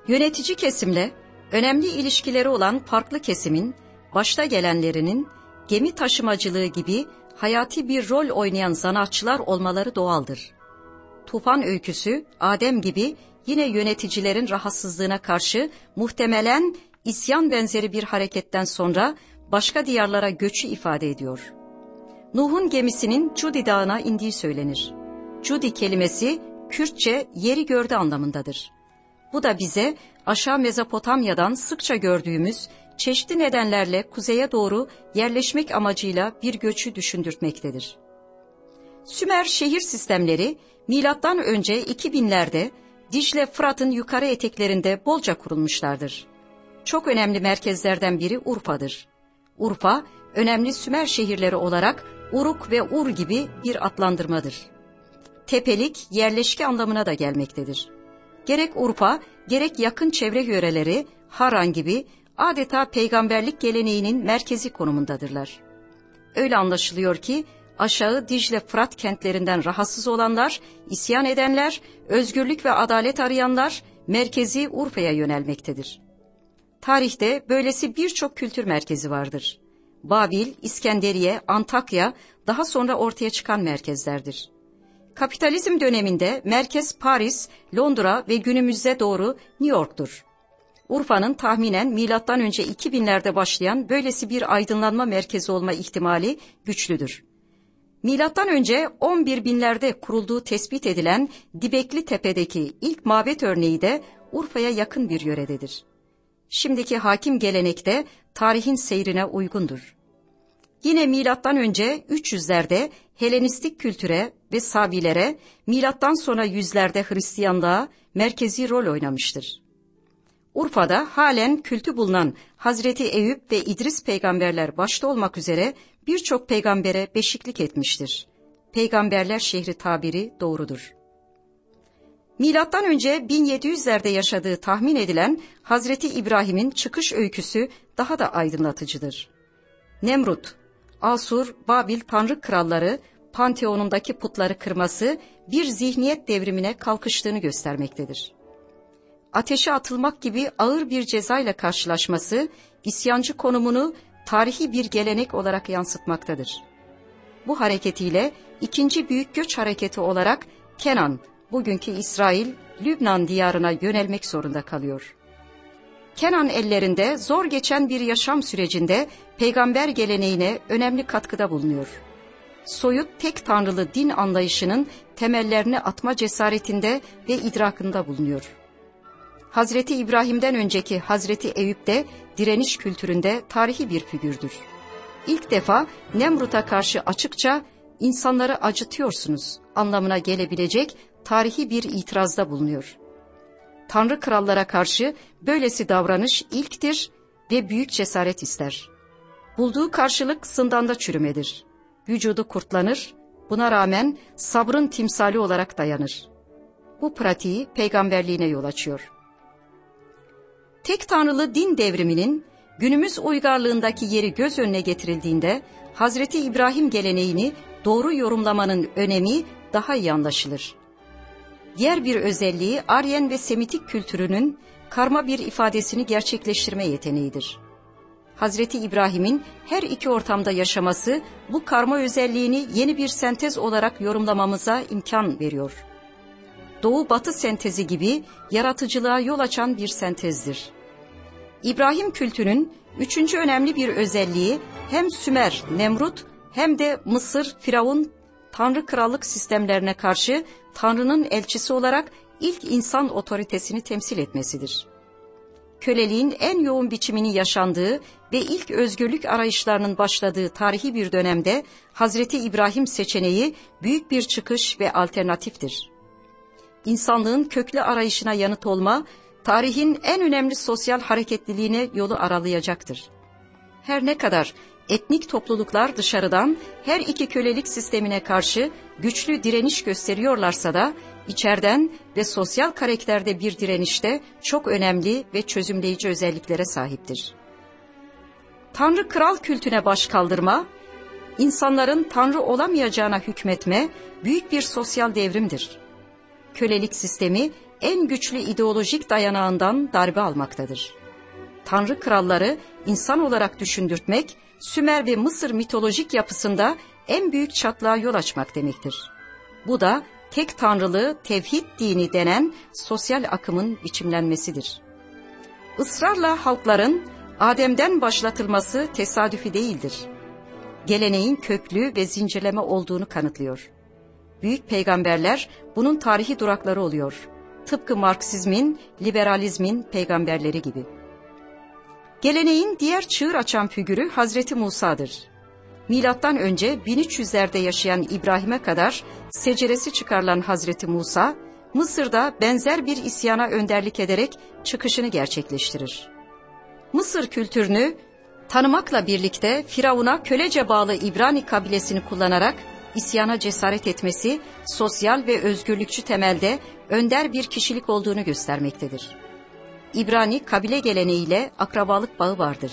Yönetici kesimle önemli ilişkileri olan farklı kesimin, başta gelenlerinin gemi taşımacılığı gibi hayati bir rol oynayan zanaatçılar olmaları doğaldır. Tufan öyküsü Adem gibi yine yöneticilerin rahatsızlığına karşı muhtemelen isyan benzeri bir hareketten sonra başka diyarlara göçü ifade ediyor. Nuh'un gemisinin Cudi dağına indiği söylenir. Cudi kelimesi Kürtçe yeri gördü anlamındadır. Bu da bize aşağı Mezopotamya'dan sıkça gördüğümüz çeşitli nedenlerle kuzeye doğru yerleşmek amacıyla bir göçü düşündürtmektedir. Sümer şehir sistemleri milattan önce 2000'lerde Dicle Fırat'ın yukarı eteklerinde bolca kurulmuşlardır. Çok önemli merkezlerden biri Urfa'dır. Urfa, önemli Sümer şehirleri olarak Uruk ve Ur gibi bir adlandırmadır. Tepelik, yerleşke anlamına da gelmektedir. Gerek Urfa, gerek yakın çevre yöreleri, Haran gibi adeta peygamberlik geleneğinin merkezi konumundadırlar. Öyle anlaşılıyor ki aşağı Dicle Fırat kentlerinden rahatsız olanlar, isyan edenler, özgürlük ve adalet arayanlar merkezi Urfa'ya yönelmektedir. Tarihte böylesi birçok kültür merkezi vardır. Babil, İskenderiye, Antakya daha sonra ortaya çıkan merkezlerdir. Kapitalizm döneminde merkez Paris, Londra ve günümüze doğru New York'tur. Urfa'nın tahminen milattan önce 2000'lerde başlayan böylesi bir aydınlanma merkezi olma ihtimali güçlüdür. Milattan önce 11 binlerde kurulduğu tespit edilen Dibekli Tepe'deki ilk mabet örneği de Urfa'ya yakın bir yörededir. Şimdiki hakim gelenekte tarihin seyrine uygundur. Yine milattan önce 300'lerde Helenistik kültüre ve Sabilere, milattan sonra yüzlerde Hristiyanlığa merkezi rol oynamıştır. Urfa'da halen kültü bulunan Hazreti Eyüp ve İdris peygamberler başta olmak üzere birçok peygambere beşiklik etmiştir. Peygamberler şehri tabiri doğrudur. Milattan önce 1700'lerde yaşadığı tahmin edilen Hazreti İbrahim'in çıkış öyküsü daha da aydınlatıcıdır. Nemrut, Asur, Babil tanrı kralları panteonundaki putları kırması bir zihniyet devrimine kalkıştığını göstermektedir. Ateşe atılmak gibi ağır bir cezayla karşılaşması isyancı konumunu tarihi bir gelenek olarak yansıtmaktadır. Bu hareketiyle ikinci büyük göç hareketi olarak Kenan, bugünkü İsrail, Lübnan diyarına yönelmek zorunda kalıyor. Kenan ellerinde zor geçen bir yaşam sürecinde peygamber geleneğine önemli katkıda bulunuyor. Soyut tek tanrılı din anlayışının temellerini atma cesaretinde ve idrakında bulunuyor. Hazreti İbrahim'den önceki Hazreti Eyüp de direniş kültüründe tarihi bir figürdür. İlk defa Nemrut'a karşı açıkça insanları acıtıyorsunuz anlamına gelebilecek tarihi bir itirazda bulunuyor. Tanrı krallara karşı böylesi davranış ilktir ve büyük cesaret ister. Bulduğu karşılık zindanda çürümedir. Vücudu kurtlanır, buna rağmen sabrın timsali olarak dayanır. Bu pratiği peygamberliğine yol açıyor. Tek tanrılı din devriminin günümüz uygarlığındaki yeri göz önüne getirildiğinde Hazreti İbrahim geleneğini doğru yorumlamanın önemi daha iyi anlaşılır. Diğer bir özelliği Aryen ve Semitik kültürünün karma bir ifadesini gerçekleştirme yeteneğidir. Hazreti İbrahim'in her iki ortamda yaşaması bu karma özelliğini yeni bir sentez olarak yorumlamamıza imkan veriyor. Doğu-batı sentezi gibi yaratıcılığa yol açan bir sentezdir. İbrahim kültünün üçüncü önemli bir özelliği hem Sümer, Nemrut hem de Mısır, Firavun, Tanrı krallık sistemlerine karşı Tanrı'nın elçisi olarak ilk insan otoritesini temsil etmesidir. Köleliğin en yoğun biçimini yaşandığı ve ilk özgürlük arayışlarının başladığı tarihi bir dönemde Hazreti İbrahim seçeneği büyük bir çıkış ve alternatiftir. İnsanlığın köklü arayışına yanıt olma, tarihin en önemli sosyal hareketliliğine yolu aralayacaktır. Her ne kadar etnik topluluklar dışarıdan her iki kölelik sistemine karşı güçlü direniş gösteriyorlarsa da içerden ve sosyal karakterde bir direnişte çok önemli ve çözümleyici özelliklere sahiptir. Tanrı kral kültüne baş kaldırma, insanların tanrı olamayacağına hükmetme büyük bir sosyal devrimdir. Kölelik sistemi en güçlü ideolojik dayanağından darbe almaktadır. Tanrı kralları insan olarak düşündürtmek, Sümer ve Mısır mitolojik yapısında en büyük çatlağa yol açmak demektir. Bu da tek tanrılı tevhid dini denen sosyal akımın biçimlenmesidir. Israrla halkların Adem'den başlatılması tesadüfi değildir. Geleneğin köklü ve zincirleme olduğunu kanıtlıyor. Büyük peygamberler bunun tarihi durakları oluyor. Tıpkı Marksizmin, liberalizmin peygamberleri gibi. Geleneğin diğer çığır açan figürü Hazreti Musa'dır. Milattan önce 1300'lerde yaşayan İbrahim'e kadar seceresi çıkarılan Hazreti Musa, Mısır'da benzer bir isyana önderlik ederek çıkışını gerçekleştirir. Mısır kültürünü tanımakla birlikte Firavun'a kölece bağlı İbrani kabilesini kullanarak isyana cesaret etmesi, sosyal ve özgürlükçü temelde önder bir kişilik olduğunu göstermektedir. İbrani kabile geleneğiyle akrabalık bağı vardır.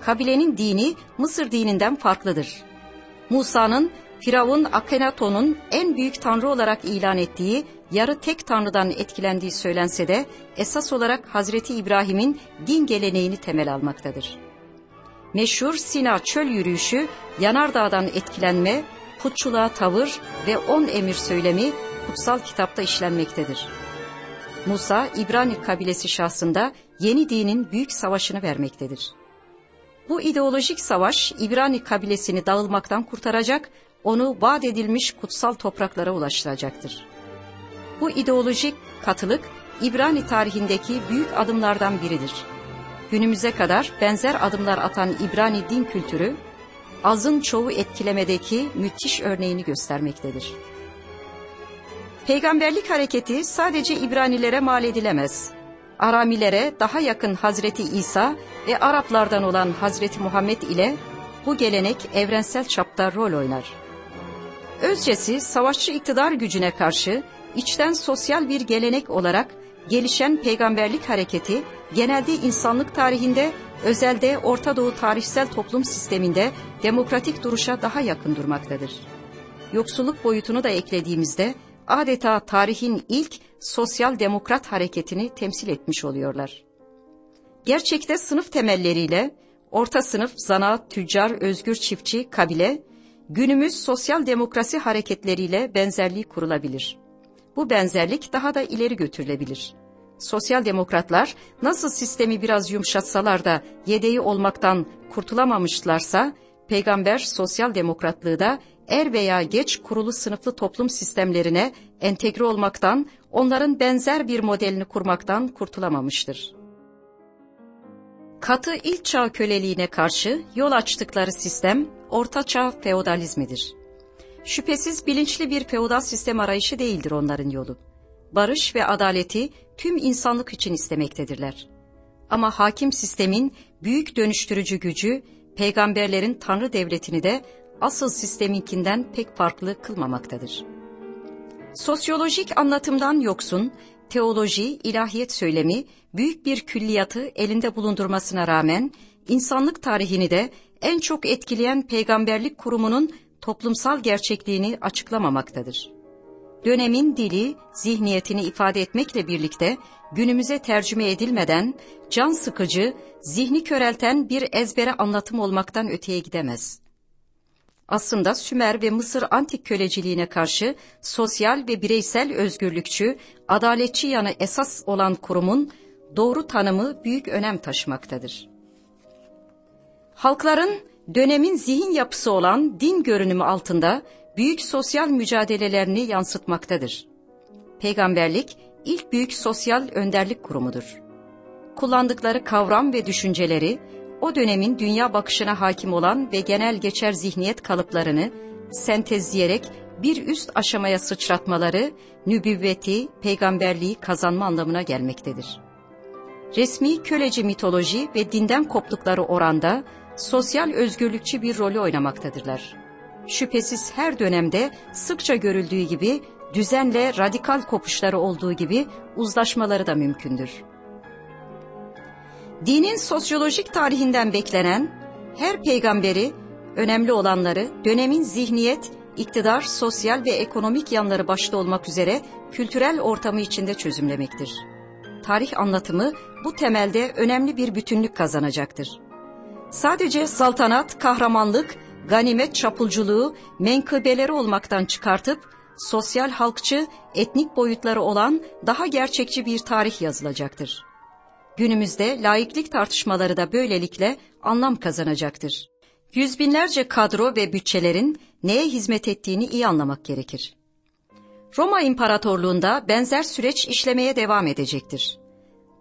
Kabilenin dini Mısır dininden farklıdır. Musa'nın Firavun Akhenaton'un en büyük tanrı olarak ilan ettiği yarı tek tanrıdan etkilendiği söylense de esas olarak Hazreti İbrahim'in din geleneğini temel almaktadır. Meşhur Sina çöl yürüyüşü Yanardağ'dan etkilenme, putçuluğa tavır ve on emir söylemi kutsal kitapta işlenmektedir. Musa, İbrani kabilesi şahsında yeni dinin büyük savaşını vermektedir. Bu ideolojik savaş İbrani kabilesini dağılmaktan kurtaracak, onu vaat edilmiş kutsal topraklara ulaştıracaktır. Bu ideolojik katılık İbrani tarihindeki büyük adımlardan biridir. Günümüze kadar benzer adımlar atan İbrani din kültürü, azın çoğu etkilemedeki müthiş örneğini göstermektedir. Peygamberlik hareketi sadece İbranilere mal edilemez. Aramilere daha yakın Hazreti İsa ve Araplardan olan Hazreti Muhammed ile bu gelenek evrensel çapta rol oynar. Özcesi savaşçı iktidar gücüne karşı içten sosyal bir gelenek olarak gelişen peygamberlik hareketi genelde insanlık tarihinde özelde Orta Doğu tarihsel toplum sisteminde demokratik duruşa daha yakın durmaktadır. Yoksulluk boyutunu da eklediğimizde adeta tarihin ilk sosyal demokrat hareketini temsil etmiş oluyorlar. Gerçekte sınıf temelleriyle orta sınıf, zanaat, tüccar, özgür çiftçi, kabile, günümüz sosyal demokrasi hareketleriyle benzerliği kurulabilir. Bu benzerlik daha da ileri götürülebilir. Sosyal demokratlar nasıl sistemi biraz yumuşatsalar da yedeği olmaktan kurtulamamışlarsa, peygamber sosyal demokratlığı da er veya geç kurulu sınıflı toplum sistemlerine entegre olmaktan, onların benzer bir modelini kurmaktan kurtulamamıştır. Katı ilk çağ köleliğine karşı yol açtıkları sistem orta çağ feodalizmidir. Şüphesiz bilinçli bir feodal sistem arayışı değildir onların yolu. Barış ve adaleti tüm insanlık için istemektedirler. Ama hakim sistemin büyük dönüştürücü gücü peygamberlerin tanrı devletini de asıl sisteminkinden pek farklı kılmamaktadır. Sosyolojik anlatımdan yoksun, teoloji, ilahiyet söylemi büyük bir külliyatı elinde bulundurmasına rağmen insanlık tarihini de en çok etkileyen peygamberlik kurumunun toplumsal gerçekliğini açıklamamaktadır. dönemin dili, zihniyetini ifade etmekle birlikte günümüze tercüme edilmeden can sıkıcı, zihni körelten bir ezbere anlatım olmaktan öteye gidemez. Aslında Sümer ve Mısır antik köleciliğine karşı sosyal ve bireysel özgürlükçü, adaletçi yanı esas olan kurumun doğru tanımı büyük önem taşımaktadır. Halkların dönemin zihin yapısı olan din görünümü altında büyük sosyal mücadelelerini yansıtmaktadır. Peygamberlik ilk büyük sosyal önderlik kurumudur. Kullandıkları kavram ve düşünceleri o dönemin dünya bakışına hakim olan ve genel geçer zihniyet kalıplarını sentezleyerek bir üst aşamaya sıçratmaları nübüvveti, peygamberliği kazanma anlamına gelmektedir. Resmi köleci mitoloji ve dinden koptukları oranda sosyal özgürlükçü bir rolü oynamaktadırlar. Şüphesiz her dönemde sıkça görüldüğü gibi düzenle radikal kopuşları olduğu gibi uzlaşmaları da mümkündür. Dinin sosyolojik tarihinden beklenen her peygamberi, önemli olanları dönemin zihniyet, iktidar, sosyal ve ekonomik yanları başta olmak üzere kültürel ortamı içinde çözümlemektir. Tarih anlatımı bu temelde önemli bir bütünlük kazanacaktır. Sadece saltanat, kahramanlık, ganimet çapulculuğu, menkıbeleri olmaktan çıkartıp sosyal halkçı, etnik boyutları olan daha gerçekçi bir tarih yazılacaktır. Günümüzde laiklik tartışmaları da böylelikle anlam kazanacaktır. Yüz binlerce kadro ve bütçelerin neye hizmet ettiğini iyi anlamak gerekir. Roma İmparatorluğunda benzer süreç işlemeye devam edecektir.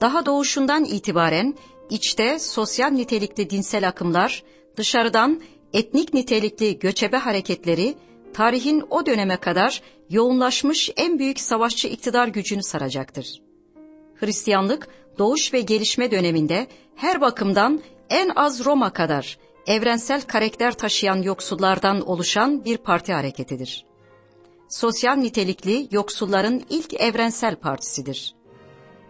Daha doğuşundan itibaren içte sosyal nitelikli dinsel akımlar, dışarıdan etnik nitelikli göçebe hareketleri, tarihin o döneme kadar yoğunlaşmış en büyük savaşçı iktidar gücünü saracaktır. Hristiyanlık, doğuş ve gelişme döneminde her bakımdan en az Roma kadar evrensel karakter taşıyan yoksullardan oluşan bir parti hareketidir. Sosyal nitelikli yoksulların ilk evrensel partisidir.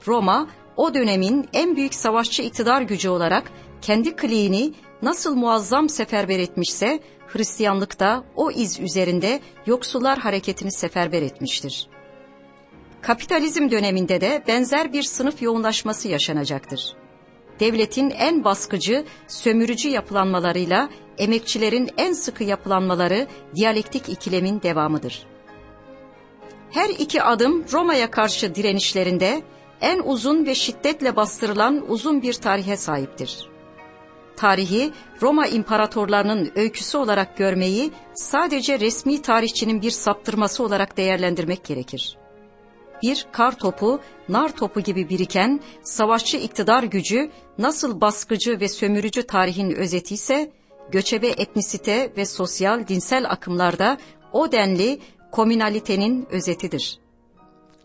Roma, o dönemin en büyük savaşçı iktidar gücü olarak kendi kliğini nasıl muazzam seferber etmişse, Hristiyanlık da o iz üzerinde yoksullar hareketini seferber etmiştir. Kapitalizm döneminde de benzer bir sınıf yoğunlaşması yaşanacaktır. Devletin en baskıcı, sömürücü yapılanmalarıyla emekçilerin en sıkı yapılanmaları diyalektik ikilemin devamıdır. Her iki adım Roma'ya karşı direnişlerinde en uzun ve şiddetle bastırılan uzun bir tarihe sahiptir. Tarihi Roma imparatorlarının öyküsü olarak görmeyi sadece resmi tarihçinin bir saptırması olarak değerlendirmek gerekir. Bir kar topu, nar topu gibi biriken savaşçı iktidar gücü nasıl baskıcı ve sömürücü tarihin özeti ise göçebe etnisite ve sosyal dinsel akımlarda o denli komünalitenin özetidir.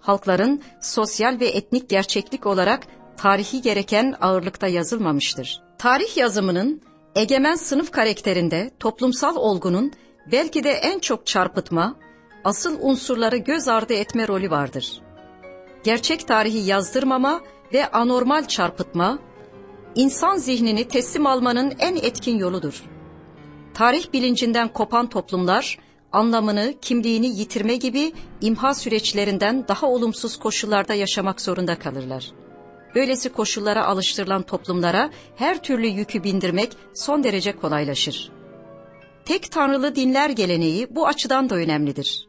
Halkların sosyal ve etnik gerçeklik olarak tarihi gereken ağırlıkta yazılmamıştır. Tarih yazımının egemen sınıf karakterinde toplumsal olgunun belki de en çok çarpıtma, asıl unsurları göz ardı etme rolü vardır. Gerçek tarihi yazdırmama ve anormal çarpıtma, insan zihnini teslim almanın en etkin yoludur. Tarih bilincinden kopan toplumlar, anlamını, kimliğini yitirme gibi imha süreçlerinden daha olumsuz koşullarda yaşamak zorunda kalırlar. Böylesi koşullara alıştırılan toplumlara her türlü yükü bindirmek son derece kolaylaşır. Tek tanrılı dinler geleneği bu açıdan da önemlidir.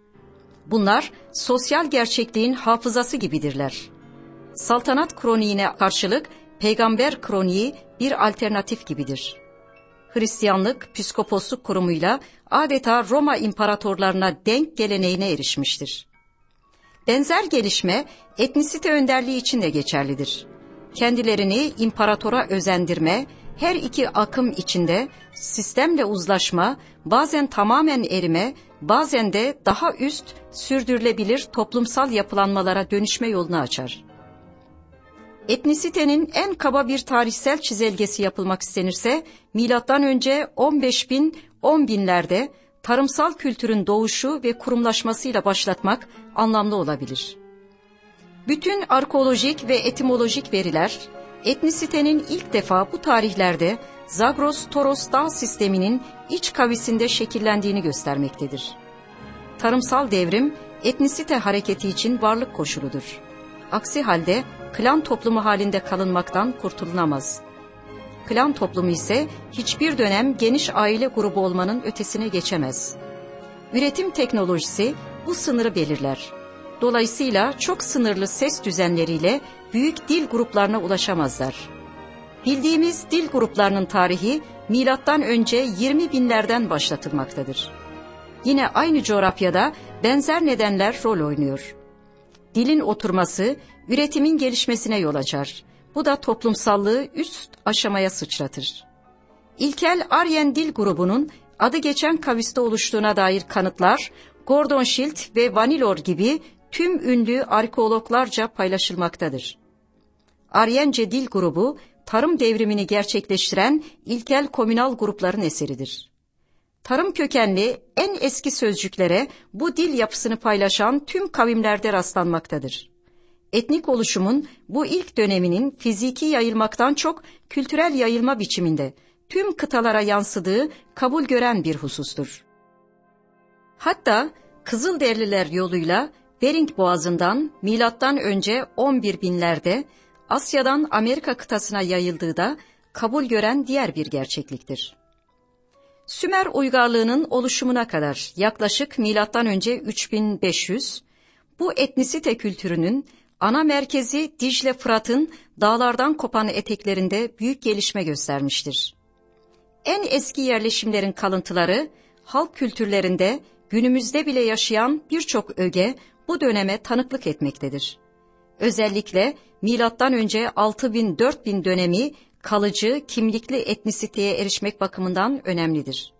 Bunlar sosyal gerçekliğin hafızası gibidirler. Saltanat kroniğine karşılık peygamber kroniği bir alternatif gibidir. Hristiyanlık psikoposluk kurumuyla adeta Roma imparatorlarına denk geleneğine erişmiştir. Benzer gelişme etnisite önderliği için de geçerlidir. Kendilerini imparatora özendirme, her iki akım içinde sistemle uzlaşma, bazen tamamen erime, bazen de daha üst, sürdürülebilir toplumsal yapılanmalara dönüşme yolunu açar. Etnisitenin en kaba bir tarihsel çizelgesi yapılmak istenirse, milattan önce 15 bin, 10 binlerde tarımsal kültürün doğuşu ve kurumlaşmasıyla başlatmak anlamlı olabilir. Bütün arkeolojik ve etimolojik veriler, etnisitenin ilk defa bu tarihlerde Zagros-Toros dağ sisteminin iç kavisinde şekillendiğini göstermektedir. Tarımsal devrim etnisite hareketi için varlık koşuludur. Aksi halde klan toplumu halinde kalınmaktan kurtulunamaz. Klan toplumu ise hiçbir dönem geniş aile grubu olmanın ötesine geçemez. Üretim teknolojisi bu sınırı belirler. Dolayısıyla çok sınırlı ses düzenleriyle büyük dil gruplarına ulaşamazlar. Bildiğimiz dil gruplarının tarihi milattan önce 20 binlerden başlatılmaktadır. Yine aynı coğrafyada benzer nedenler rol oynuyor. Dilin oturması üretimin gelişmesine yol açar. Bu da toplumsallığı üst aşamaya sıçratır. İlkel Aryen dil grubunun adı geçen kaviste oluştuğuna dair kanıtlar Gordon Schilt ve Vanilor gibi tüm ünlü arkeologlarca paylaşılmaktadır. Aryence dil grubu tarım devrimini gerçekleştiren ilkel komünal grupların eseridir. Tarım kökenli en eski sözcüklere bu dil yapısını paylaşan tüm kavimlerde rastlanmaktadır. Etnik oluşumun bu ilk döneminin fiziki yayılmaktan çok kültürel yayılma biçiminde tüm kıtalara yansıdığı kabul gören bir husustur. Hatta Kızılderililer yoluyla Bering Boğazı'ndan milattan önce 11 binlerde Asya'dan Amerika kıtasına yayıldığı da kabul gören diğer bir gerçekliktir. Sümer uygarlığının oluşumuna kadar yaklaşık milattan önce 3500 bu etnisite kültürünün ana merkezi Dicle Fırat'ın dağlardan kopan eteklerinde büyük gelişme göstermiştir. En eski yerleşimlerin kalıntıları halk kültürlerinde günümüzde bile yaşayan birçok öge bu döneme tanıklık etmektedir. Özellikle milattan önce 6000-4000 dönemi kalıcı kimlikli etnisiteye erişmek bakımından önemlidir.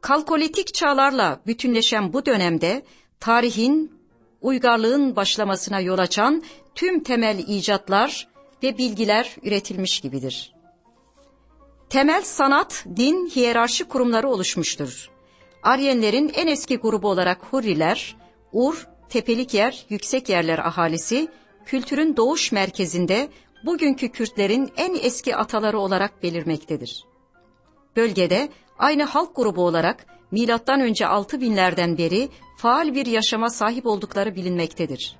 Kalkolitik çağlarla bütünleşen bu dönemde tarihin, uygarlığın başlamasına yol açan tüm temel icatlar ve bilgiler üretilmiş gibidir. Temel sanat, din, hiyerarşi kurumları oluşmuştur. Aryenlerin en eski grubu olarak Hurriler, Ur, tepelik yer, yüksek yerler ahalisi, kültürün doğuş merkezinde bugünkü Kürtlerin en eski ataları olarak belirmektedir. Bölgede aynı halk grubu olarak milattan önce 6000'lerden beri faal bir yaşama sahip oldukları bilinmektedir.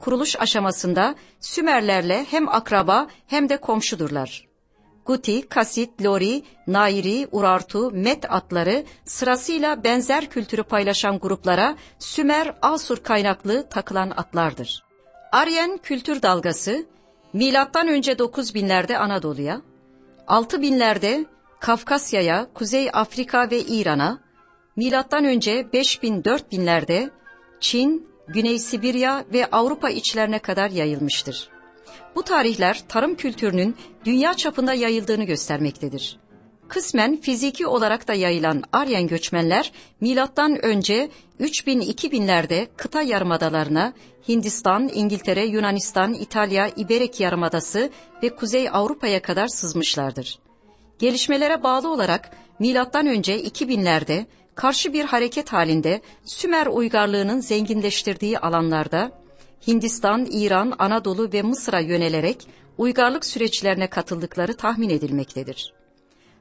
Kuruluş aşamasında Sümerlerle hem akraba hem de komşudurlar. Guti, Kasit, Lori, Nairi, Urartu, Met adları sırasıyla benzer kültürü paylaşan gruplara Sümer, Asur kaynaklı takılan atlardır. Aryen kültür dalgası milattan önce 9000'lerde Anadolu'ya, 6000'lerde Kafkasya'ya, Kuzey Afrika ve İran'a, milattan önce 5000-4000'lerde Çin, Güney Sibirya ve Avrupa içlerine kadar yayılmıştır. Bu tarihler tarım kültürünün dünya çapında yayıldığını göstermektedir. Kısmen fiziki olarak da yayılan Aryan göçmenler milattan önce 3000-2000'lerde kıta yarımadalarına Hindistan, İngiltere, Yunanistan, İtalya, İberek Yarımadası ve Kuzey Avrupa'ya kadar sızmışlardır. Gelişmelere bağlı olarak milattan önce 2000'lerde karşı bir hareket halinde Sümer uygarlığının zenginleştirdiği alanlarda Hindistan, İran, Anadolu ve Mısır'a yönelerek uygarlık süreçlerine katıldıkları tahmin edilmektedir.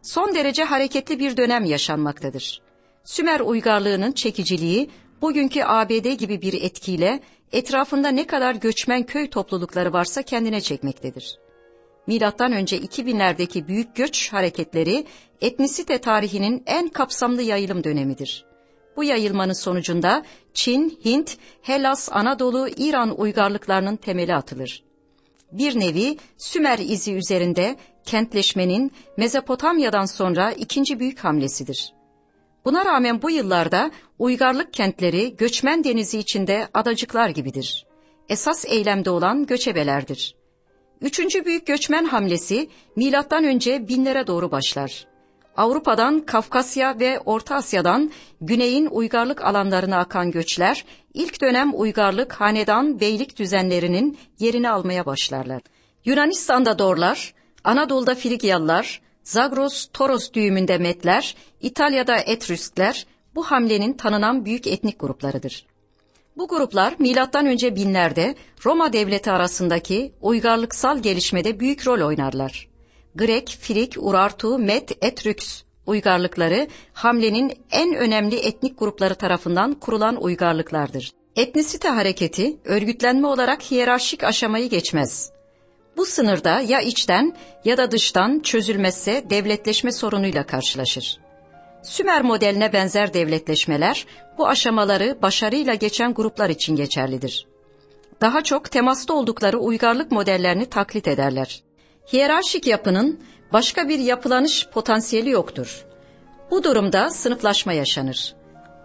Son derece hareketli bir dönem yaşanmaktadır. Sümer uygarlığının çekiciliği bugünkü ABD gibi bir etkiyle etrafında ne kadar göçmen köy toplulukları varsa kendine çekmektedir. Milattan önce 2000'lerdeki büyük göç hareketleri etnisite tarihinin en kapsamlı yayılım dönemidir. Bu yayılmanın sonucunda Çin, Hint, Hellas, Anadolu, İran uygarlıklarının temeli atılır. Bir nevi Sümer izi üzerinde kentleşmenin Mezopotamya'dan sonra ikinci büyük hamlesidir. Buna rağmen bu yıllarda uygarlık kentleri göçmen denizi içinde adacıklar gibidir. Esas eylemde olan göçebelerdir. Üçüncü büyük göçmen hamlesi milattan önce binlere doğru başlar. Avrupa'dan, Kafkasya ve Orta Asya'dan güneyin uygarlık alanlarına akan göçler, ilk dönem uygarlık, hanedan, beylik düzenlerinin yerini almaya başlarlar. Yunanistan'da Dorlar, Anadolu'da Frigyalılar, Zagros, Toros düğümünde Metler, İtalya'da Etrüskler bu hamlenin tanınan büyük etnik gruplarıdır. Bu gruplar milattan önce binlerde Roma devleti arasındaki uygarlıksal gelişmede büyük rol oynarlar. Grek, Frik, Urartu, Met, Etrüks Uygarlıkları Hamle'nin en önemli etnik grupları tarafından kurulan uygarlıklardır. Etnisite hareketi örgütlenme olarak hiyerarşik aşamayı geçmez. Bu sınırda ya içten ya da dıştan çözülmezse devletleşme sorunuyla karşılaşır. Sümer modeline benzer devletleşmeler bu aşamaları başarıyla geçen gruplar için geçerlidir. Daha çok temasta oldukları uygarlık modellerini taklit ederler. Hiyerarşik yapının başka bir yapılanış potansiyeli yoktur. Bu durumda sınıflaşma yaşanır.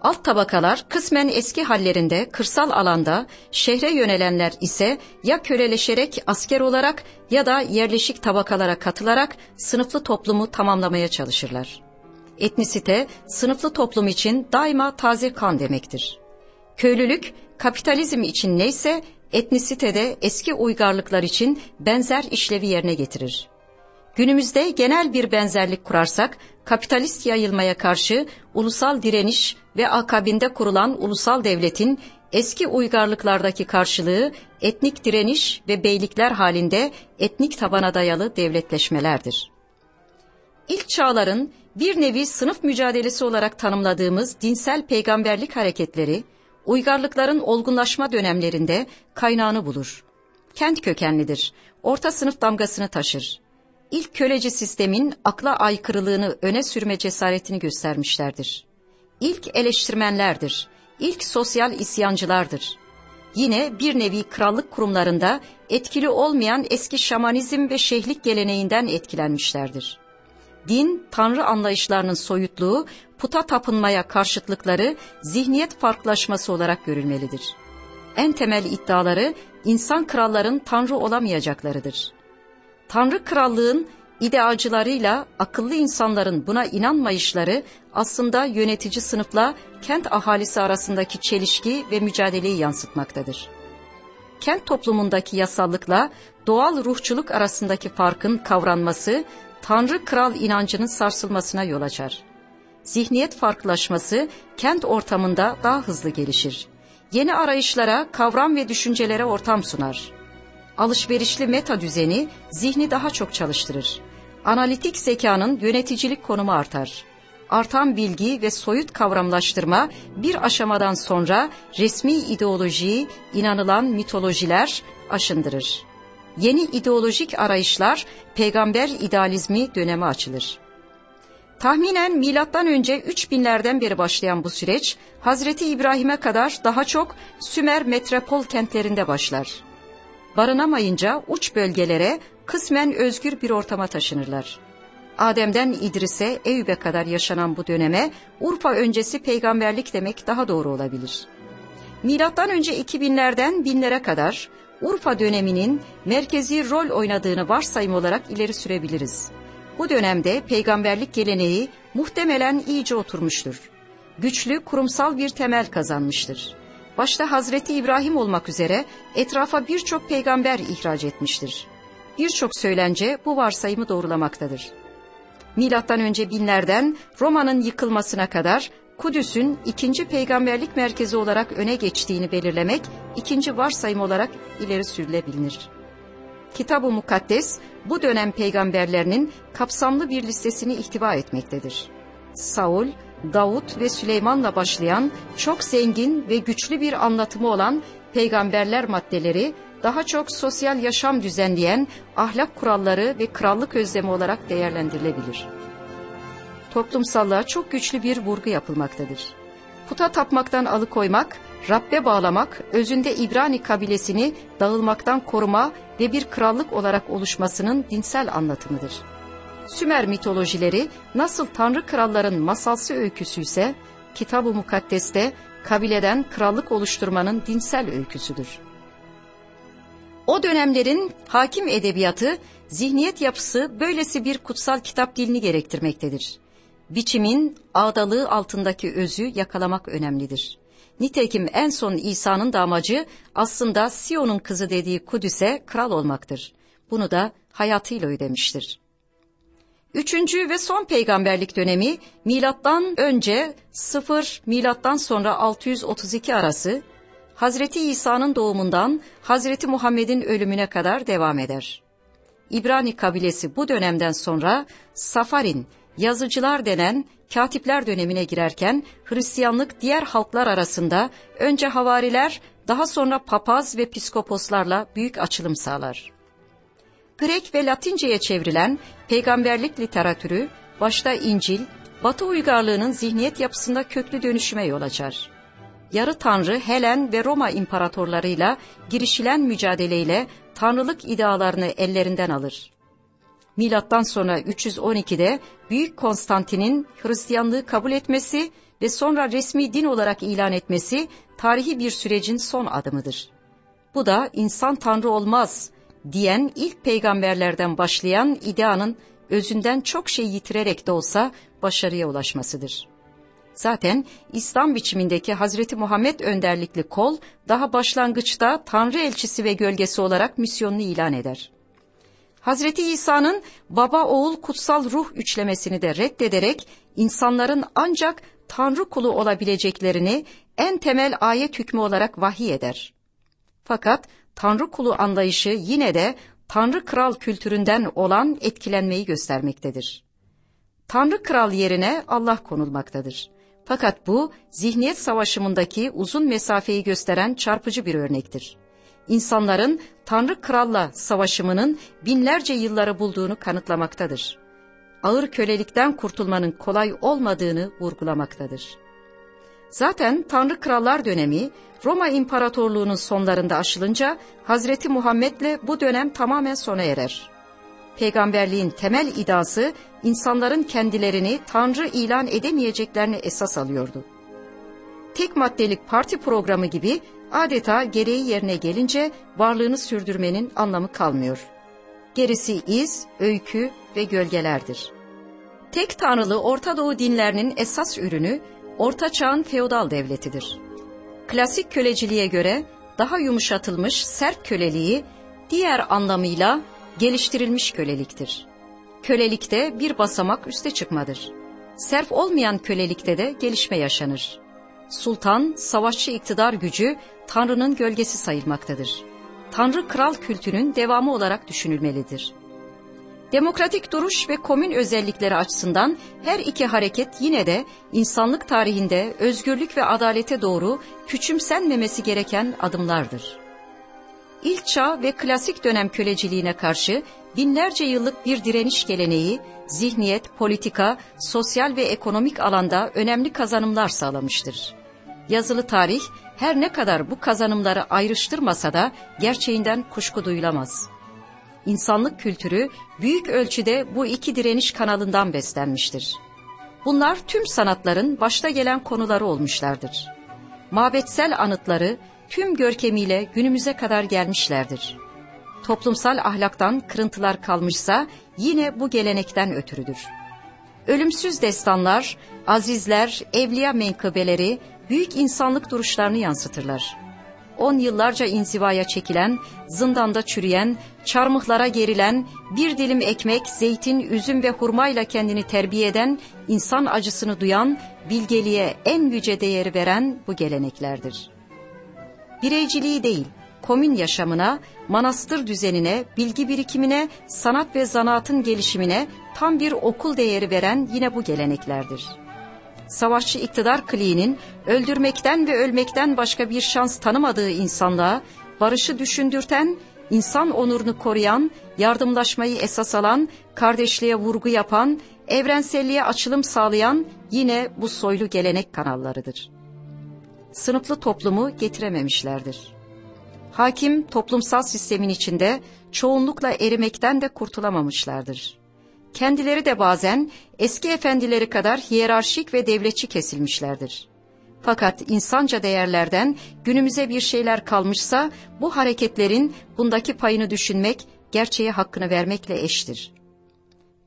Alt tabakalar kısmen eski hallerinde kırsal alanda, şehre yönelenler ise ya köleleşerek asker olarak ya da yerleşik tabakalara katılarak sınıflı toplumu tamamlamaya çalışırlar. Etnisite, sınıflı toplum için daima taze kan demektir. Köylülük, kapitalizm için neyse, etnisitede eski uygarlıklar için benzer işlevi yerine getirir. Günümüzde genel bir benzerlik kurarsak, kapitalist yayılmaya karşı ulusal direniş ve akabinde kurulan ulusal devletin eski uygarlıklardaki karşılığı etnik direniş ve beylikler halinde etnik tabana dayalı devletleşmelerdir. İlk çağların bir nevi sınıf mücadelesi olarak tanımladığımız dinsel peygamberlik hareketleri, uygarlıkların olgunlaşma dönemlerinde kaynağını bulur. Kent kökenlidir, orta sınıf damgasını taşır. İlk köleci sistemin akla aykırılığını öne sürme cesaretini göstermişlerdir. İlk eleştirmenlerdir, ilk sosyal isyancılardır. Yine bir nevi krallık kurumlarında etkili olmayan eski şamanizm ve şehlik geleneğinden etkilenmişlerdir din, tanrı anlayışlarının soyutluğu, puta tapınmaya karşıtlıkları zihniyet farklılaşması olarak görülmelidir. En temel iddiaları insan kralların tanrı olamayacaklarıdır. Tanrı krallığın ideacılarıyla akıllı insanların buna inanmayışları aslında yönetici sınıfla kent ahalisi arasındaki çelişki ve mücadeleyi yansıtmaktadır. Kent toplumundaki yasallıkla doğal ruhçuluk arasındaki farkın kavranması Tanrı kral inancının sarsılmasına yol açar. Zihniyet farklılaşması kent ortamında daha hızlı gelişir. Yeni arayışlara, kavram ve düşüncelere ortam sunar. Alışverişli meta düzeni zihni daha çok çalıştırır. Analitik zekanın yöneticilik konumu artar. Artan bilgi ve soyut kavramlaştırma bir aşamadan sonra resmi ideolojiyi, inanılan mitolojiler aşındırır yeni ideolojik arayışlar peygamber idealizmi dönemi açılır. Tahminen milattan önce 3000'lerden beri başlayan bu süreç Hazreti İbrahim'e kadar daha çok Sümer metropol kentlerinde başlar. Barınamayınca uç bölgelere kısmen özgür bir ortama taşınırlar. Adem'den İdris'e Eyüp'e kadar yaşanan bu döneme Urfa öncesi peygamberlik demek daha doğru olabilir. Milattan önce 2000'lerden binlere kadar Urfa döneminin merkezi rol oynadığını varsayım olarak ileri sürebiliriz. Bu dönemde peygamberlik geleneği muhtemelen iyice oturmuştur. Güçlü kurumsal bir temel kazanmıştır. Başta Hazreti İbrahim olmak üzere etrafa birçok peygamber ihraç etmiştir. Birçok söylence bu varsayımı doğrulamaktadır. Milattan önce binlerden Roma'nın yıkılmasına kadar Kudüs'ün ikinci peygamberlik merkezi olarak öne geçtiğini belirlemek ikinci varsayım olarak ileri sürülebilir. Kitab-ı Mukaddes bu dönem peygamberlerinin kapsamlı bir listesini ihtiva etmektedir. Saul, Davut ve Süleyman'la başlayan çok zengin ve güçlü bir anlatımı olan peygamberler maddeleri daha çok sosyal yaşam düzenleyen ahlak kuralları ve krallık özlemi olarak değerlendirilebilir toplumsallığa çok güçlü bir vurgu yapılmaktadır. Puta tapmaktan alıkoymak, Rabbe bağlamak, özünde İbrani kabilesini dağılmaktan koruma ve bir krallık olarak oluşmasının dinsel anlatımıdır. Sümer mitolojileri nasıl tanrı kralların masalsı öyküsüyse, Kitab-ı Mukaddes'te kabileden krallık oluşturmanın dinsel öyküsüdür. O dönemlerin hakim edebiyatı, zihniyet yapısı böylesi bir kutsal kitap dilini gerektirmektedir biçimin ağdalığı altındaki özü yakalamak önemlidir. Nitekim en son İsa'nın da amacı aslında Sion'un kızı dediği Kudüs'e kral olmaktır. Bunu da hayatıyla ödemiştir. Üçüncü ve son peygamberlik dönemi milattan önce 0 milattan sonra 632 arası Hazreti İsa'nın doğumundan Hazreti Muhammed'in ölümüne kadar devam eder. İbrani kabilesi bu dönemden sonra Safarin yazıcılar denen katipler dönemine girerken Hristiyanlık diğer halklar arasında önce havariler daha sonra papaz ve piskoposlarla büyük açılım sağlar. Grek ve Latince'ye çevrilen peygamberlik literatürü başta İncil, Batı uygarlığının zihniyet yapısında köklü dönüşüme yol açar. Yarı Tanrı Helen ve Roma imparatorlarıyla girişilen mücadeleyle tanrılık idealarını ellerinden alır. Milattan sonra 312'de Büyük Konstantin'in Hristiyanlığı kabul etmesi ve sonra resmi din olarak ilan etmesi tarihi bir sürecin son adımıdır. Bu da insan tanrı olmaz diyen ilk peygamberlerden başlayan ideanın özünden çok şey yitirerek de olsa başarıya ulaşmasıdır. Zaten İslam biçimindeki Hazreti Muhammed önderlikli kol daha başlangıçta Tanrı elçisi ve gölgesi olarak misyonunu ilan eder. Hazreti İsa'nın baba oğul kutsal ruh üçlemesini de reddederek insanların ancak Tanrı kulu olabileceklerini en temel ayet hükmü olarak vahiy eder. Fakat Tanrı kulu anlayışı yine de Tanrı kral kültüründen olan etkilenmeyi göstermektedir. Tanrı kral yerine Allah konulmaktadır. Fakat bu zihniyet savaşımındaki uzun mesafeyi gösteren çarpıcı bir örnektir. İnsanların Tanrı kralla savaşımının binlerce yılları bulduğunu kanıtlamaktadır. Ağır kölelikten kurtulmanın kolay olmadığını vurgulamaktadır. Zaten Tanrı Krallar dönemi Roma İmparatorluğu'nun sonlarında aşılınca Hazreti Muhammed'le bu dönem tamamen sona erer. Peygamberliğin temel idası insanların kendilerini Tanrı ilan edemeyeceklerini esas alıyordu. Tek maddelik parti programı gibi adeta gereği yerine gelince varlığını sürdürmenin anlamı kalmıyor. Gerisi iz, öykü ve gölgelerdir. Tek tanrılı Orta Doğu dinlerinin esas ürünü Orta Çağ'ın feodal devletidir. Klasik köleciliğe göre daha yumuşatılmış sert köleliği diğer anlamıyla geliştirilmiş köleliktir. Kölelikte bir basamak üste çıkmadır. Serf olmayan kölelikte de gelişme yaşanır. Sultan, savaşçı iktidar gücü Tanrı'nın gölgesi sayılmaktadır. Tanrı kral kültünün devamı olarak düşünülmelidir. Demokratik duruş ve komün özellikleri açısından her iki hareket yine de insanlık tarihinde özgürlük ve adalete doğru küçümsenmemesi gereken adımlardır. İlk çağ ve klasik dönem köleciliğine karşı binlerce yıllık bir direniş geleneği, zihniyet, politika, sosyal ve ekonomik alanda önemli kazanımlar sağlamıştır. Yazılı tarih her ne kadar bu kazanımları ayrıştırmasa da gerçeğinden kuşku duyulamaz. İnsanlık kültürü büyük ölçüde bu iki direniş kanalından beslenmiştir. Bunlar tüm sanatların başta gelen konuları olmuşlardır. Mabetsel anıtları tüm görkemiyle günümüze kadar gelmişlerdir. Toplumsal ahlaktan kırıntılar kalmışsa yine bu gelenekten ötürüdür. Ölümsüz destanlar, azizler, evliya menkıbeleri büyük insanlık duruşlarını yansıtırlar. On yıllarca inzivaya çekilen, zindanda çürüyen, çarmıhlara gerilen, bir dilim ekmek, zeytin, üzüm ve hurmayla kendini terbiye eden, insan acısını duyan, bilgeliğe en yüce değeri veren bu geleneklerdir. Bireyciliği değil, komün yaşamına, manastır düzenine, bilgi birikimine, sanat ve zanaatın gelişimine tam bir okul değeri veren yine bu geleneklerdir.'' Savaşçı iktidar kliğinin öldürmekten ve ölmekten başka bir şans tanımadığı insanlığa barışı düşündürten, insan onurunu koruyan, yardımlaşmayı esas alan, kardeşliğe vurgu yapan, evrenselliğe açılım sağlayan yine bu soylu gelenek kanallarıdır. Sınıflı toplumu getirememişlerdir. Hakim toplumsal sistemin içinde çoğunlukla erimekten de kurtulamamışlardır. Kendileri de bazen eski efendileri kadar hiyerarşik ve devletçi kesilmişlerdir. Fakat insanca değerlerden günümüze bir şeyler kalmışsa bu hareketlerin bundaki payını düşünmek gerçeğe hakkını vermekle eştir.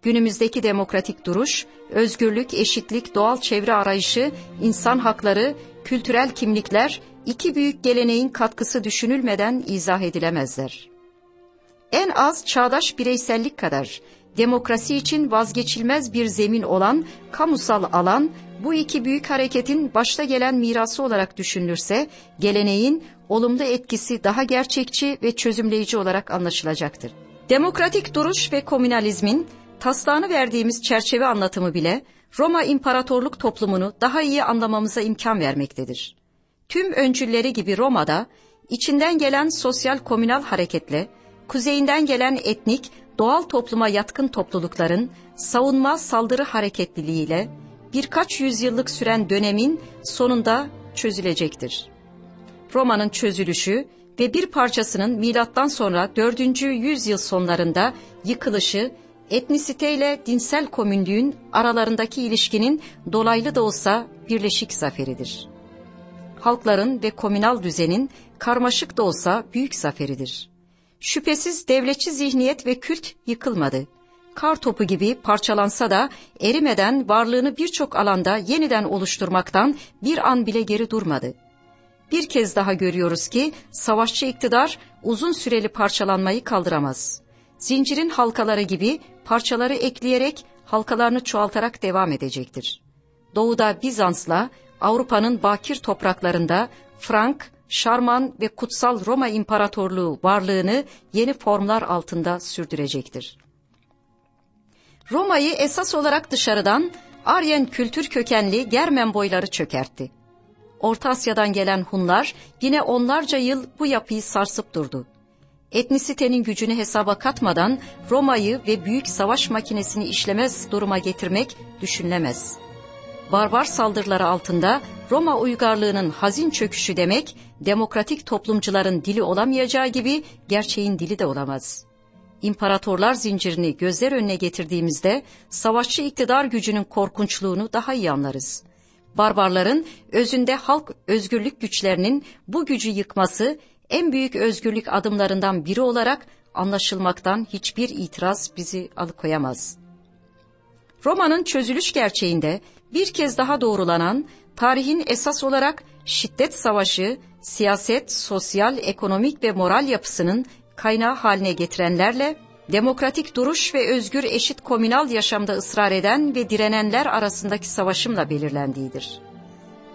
Günümüzdeki demokratik duruş, özgürlük, eşitlik, doğal çevre arayışı, insan hakları, kültürel kimlikler iki büyük geleneğin katkısı düşünülmeden izah edilemezler. En az çağdaş bireysellik kadar demokrasi için vazgeçilmez bir zemin olan kamusal alan bu iki büyük hareketin başta gelen mirası olarak düşünülürse geleneğin olumlu etkisi daha gerçekçi ve çözümleyici olarak anlaşılacaktır. Demokratik duruş ve komünalizmin taslağını verdiğimiz çerçeve anlatımı bile Roma İmparatorluk toplumunu daha iyi anlamamıza imkan vermektedir. Tüm öncülleri gibi Roma'da içinden gelen sosyal komünal hareketle, kuzeyinden gelen etnik, doğal topluma yatkın toplulukların savunma saldırı hareketliliğiyle birkaç yüzyıllık süren dönemin sonunda çözülecektir. Roma'nın çözülüşü ve bir parçasının milattan sonra 4. yüzyıl sonlarında yıkılışı etnisiteyle dinsel komünlüğün aralarındaki ilişkinin dolaylı da olsa birleşik zaferidir. Halkların ve komünal düzenin karmaşık da olsa büyük zaferidir. Şüphesiz devletçi zihniyet ve kült yıkılmadı. Kar topu gibi parçalansa da erimeden varlığını birçok alanda yeniden oluşturmaktan bir an bile geri durmadı. Bir kez daha görüyoruz ki savaşçı iktidar uzun süreli parçalanmayı kaldıramaz. Zincirin halkaları gibi parçaları ekleyerek halkalarını çoğaltarak devam edecektir. Doğuda Bizans'la Avrupa'nın bakir topraklarında Frank, Şarman ve Kutsal Roma İmparatorluğu varlığını yeni formlar altında sürdürecektir. Roma'yı esas olarak dışarıdan Aryen kültür kökenli Germen boyları çökertti. Orta Asya'dan gelen Hunlar yine onlarca yıl bu yapıyı sarsıp durdu. Etnisitenin gücünü hesaba katmadan Roma'yı ve büyük savaş makinesini işlemez duruma getirmek düşünülemez. Barbar saldırıları altında Roma uygarlığının hazin çöküşü demek, demokratik toplumcuların dili olamayacağı gibi gerçeğin dili de olamaz. İmparatorlar zincirini gözler önüne getirdiğimizde savaşçı iktidar gücünün korkunçluğunu daha iyi anlarız. Barbarların özünde halk özgürlük güçlerinin bu gücü yıkması en büyük özgürlük adımlarından biri olarak anlaşılmaktan hiçbir itiraz bizi alıkoyamaz. Roma'nın çözülüş gerçeğinde bir kez daha doğrulanan tarihin esas olarak şiddet savaşı, siyaset, sosyal, ekonomik ve moral yapısının kaynağı haline getirenlerle demokratik duruş ve özgür eşit komünal yaşamda ısrar eden ve direnenler arasındaki savaşımla belirlendiğidir.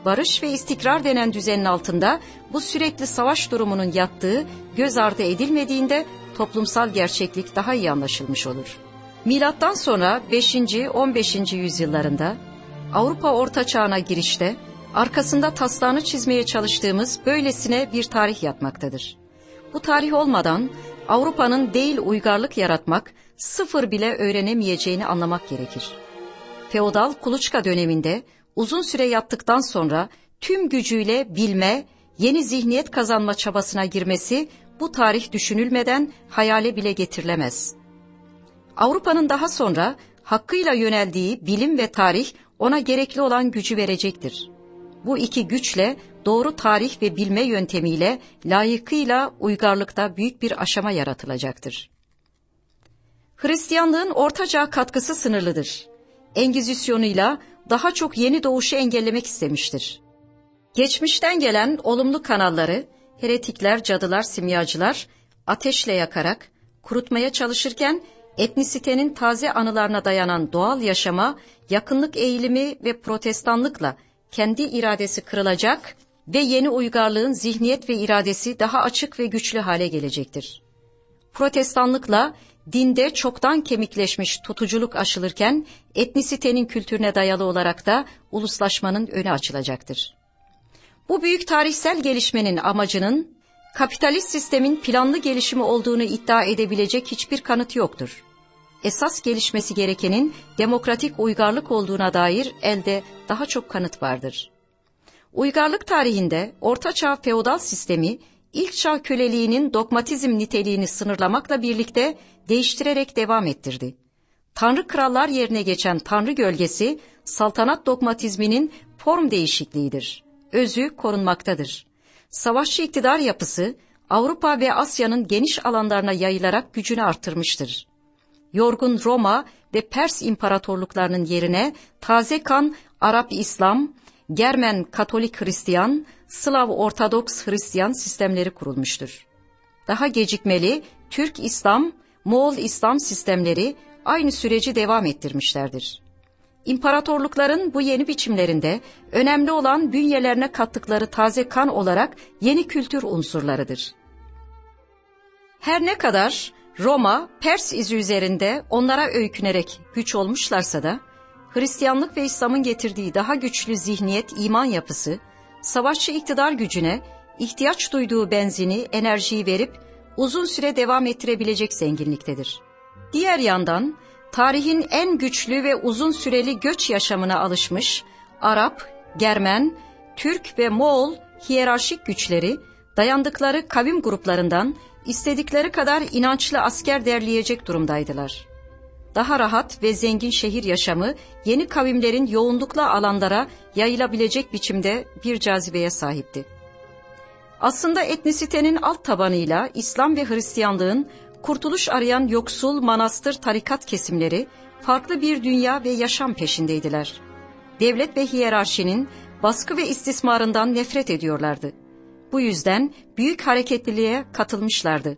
Barış ve istikrar denen düzenin altında bu sürekli savaş durumunun yattığı göz ardı edilmediğinde toplumsal gerçeklik daha iyi anlaşılmış olur. Milattan sonra 5. 15. yüzyıllarında Avrupa Orta Çağına girişte arkasında taslağını çizmeye çalıştığımız böylesine bir tarih yatmaktadır. Bu tarih olmadan Avrupa'nın değil uygarlık yaratmak, sıfır bile öğrenemeyeceğini anlamak gerekir. Feodal kuluçka döneminde uzun süre yattıktan sonra tüm gücüyle bilme, yeni zihniyet kazanma çabasına girmesi bu tarih düşünülmeden hayale bile getirilemez. Avrupa'nın daha sonra hakkıyla yöneldiği bilim ve tarih ona gerekli olan gücü verecektir. Bu iki güçle doğru tarih ve bilme yöntemiyle layıkıyla uygarlıkta büyük bir aşama yaratılacaktır. Hristiyanlığın ortaçağ katkısı sınırlıdır. Engizisyonuyla daha çok yeni doğuşu engellemek istemiştir. Geçmişten gelen olumlu kanalları heretikler, cadılar, simyacılar ateşle yakarak kurutmaya çalışırken etnisitenin taze anılarına dayanan doğal yaşama yakınlık eğilimi ve protestanlıkla kendi iradesi kırılacak ve yeni uygarlığın zihniyet ve iradesi daha açık ve güçlü hale gelecektir. Protestanlıkla dinde çoktan kemikleşmiş tutuculuk aşılırken etnisitenin kültürüne dayalı olarak da uluslaşmanın önü açılacaktır. Bu büyük tarihsel gelişmenin amacının kapitalist sistemin planlı gelişimi olduğunu iddia edebilecek hiçbir kanıt yoktur. Esas gelişmesi gerekenin demokratik uygarlık olduğuna dair elde daha çok kanıt vardır. Uygarlık tarihinde Orta Çağ feodal sistemi ilk çağ köleliğinin dogmatizm niteliğini sınırlamakla birlikte değiştirerek devam ettirdi. Tanrı krallar yerine geçen tanrı gölgesi saltanat dogmatizminin form değişikliğidir. Özü korunmaktadır. Savaşçı iktidar yapısı Avrupa ve Asya'nın geniş alanlarına yayılarak gücünü arttırmıştır. Yorgun Roma ve Pers imparatorluklarının yerine taze kan Arap İslam, Germen Katolik Hristiyan, Slav Ortodoks Hristiyan sistemleri kurulmuştur. Daha gecikmeli Türk İslam, Moğol İslam sistemleri aynı süreci devam ettirmişlerdir. İmparatorlukların bu yeni biçimlerinde önemli olan bünyelerine kattıkları taze kan olarak yeni kültür unsurlarıdır. Her ne kadar Roma, Pers izi üzerinde onlara öykünerek güç olmuşlarsa da, Hristiyanlık ve İslam'ın getirdiği daha güçlü zihniyet, iman yapısı, savaşçı iktidar gücüne ihtiyaç duyduğu benzini, enerjiyi verip uzun süre devam ettirebilecek zenginliktedir. Diğer yandan tarihin en güçlü ve uzun süreli göç yaşamına alışmış Arap, Germen, Türk ve Moğol hiyerarşik güçleri dayandıkları kavim gruplarından istedikleri kadar inançlı asker derleyecek durumdaydılar. Daha rahat ve zengin şehir yaşamı yeni kavimlerin yoğunlukla alanlara yayılabilecek biçimde bir cazibeye sahipti. Aslında etnisitenin alt tabanıyla İslam ve Hristiyanlığın kurtuluş arayan yoksul manastır tarikat kesimleri farklı bir dünya ve yaşam peşindeydiler. Devlet ve hiyerarşinin baskı ve istismarından nefret ediyorlardı. Bu yüzden büyük hareketliliğe katılmışlardı.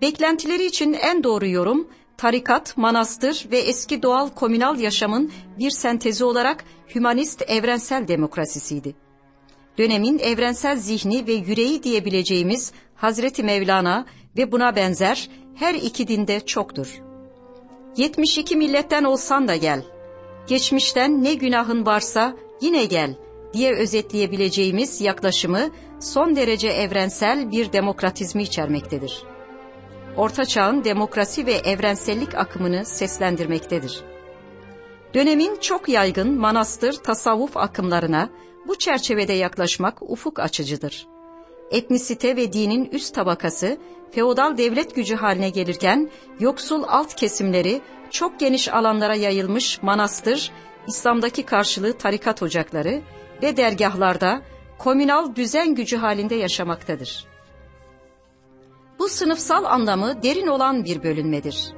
Beklentileri için en doğru yorum tarikat, manastır ve eski doğal komünal yaşamın bir sentezi olarak hümanist evrensel demokrasisiydi. Dönemin evrensel zihni ve yüreği diyebileceğimiz Hazreti Mevlana ve buna benzer her iki dinde çoktur. 72 milletten olsan da gel. Geçmişten ne günahın varsa yine gel diye özetleyebileceğimiz yaklaşımı son derece evrensel bir demokratizmi içermektedir. Orta Çağ'ın demokrasi ve evrensellik akımını seslendirmektedir. Dönemin çok yaygın manastır, tasavvuf akımlarına bu çerçevede yaklaşmak ufuk açıcıdır. Etnisite ve dinin üst tabakası feodal devlet gücü haline gelirken yoksul alt kesimleri çok geniş alanlara yayılmış manastır, İslam'daki karşılığı tarikat ocakları ve dergahlarda komünal düzen gücü halinde yaşamaktadır. Bu sınıfsal anlamı derin olan bir bölünmedir.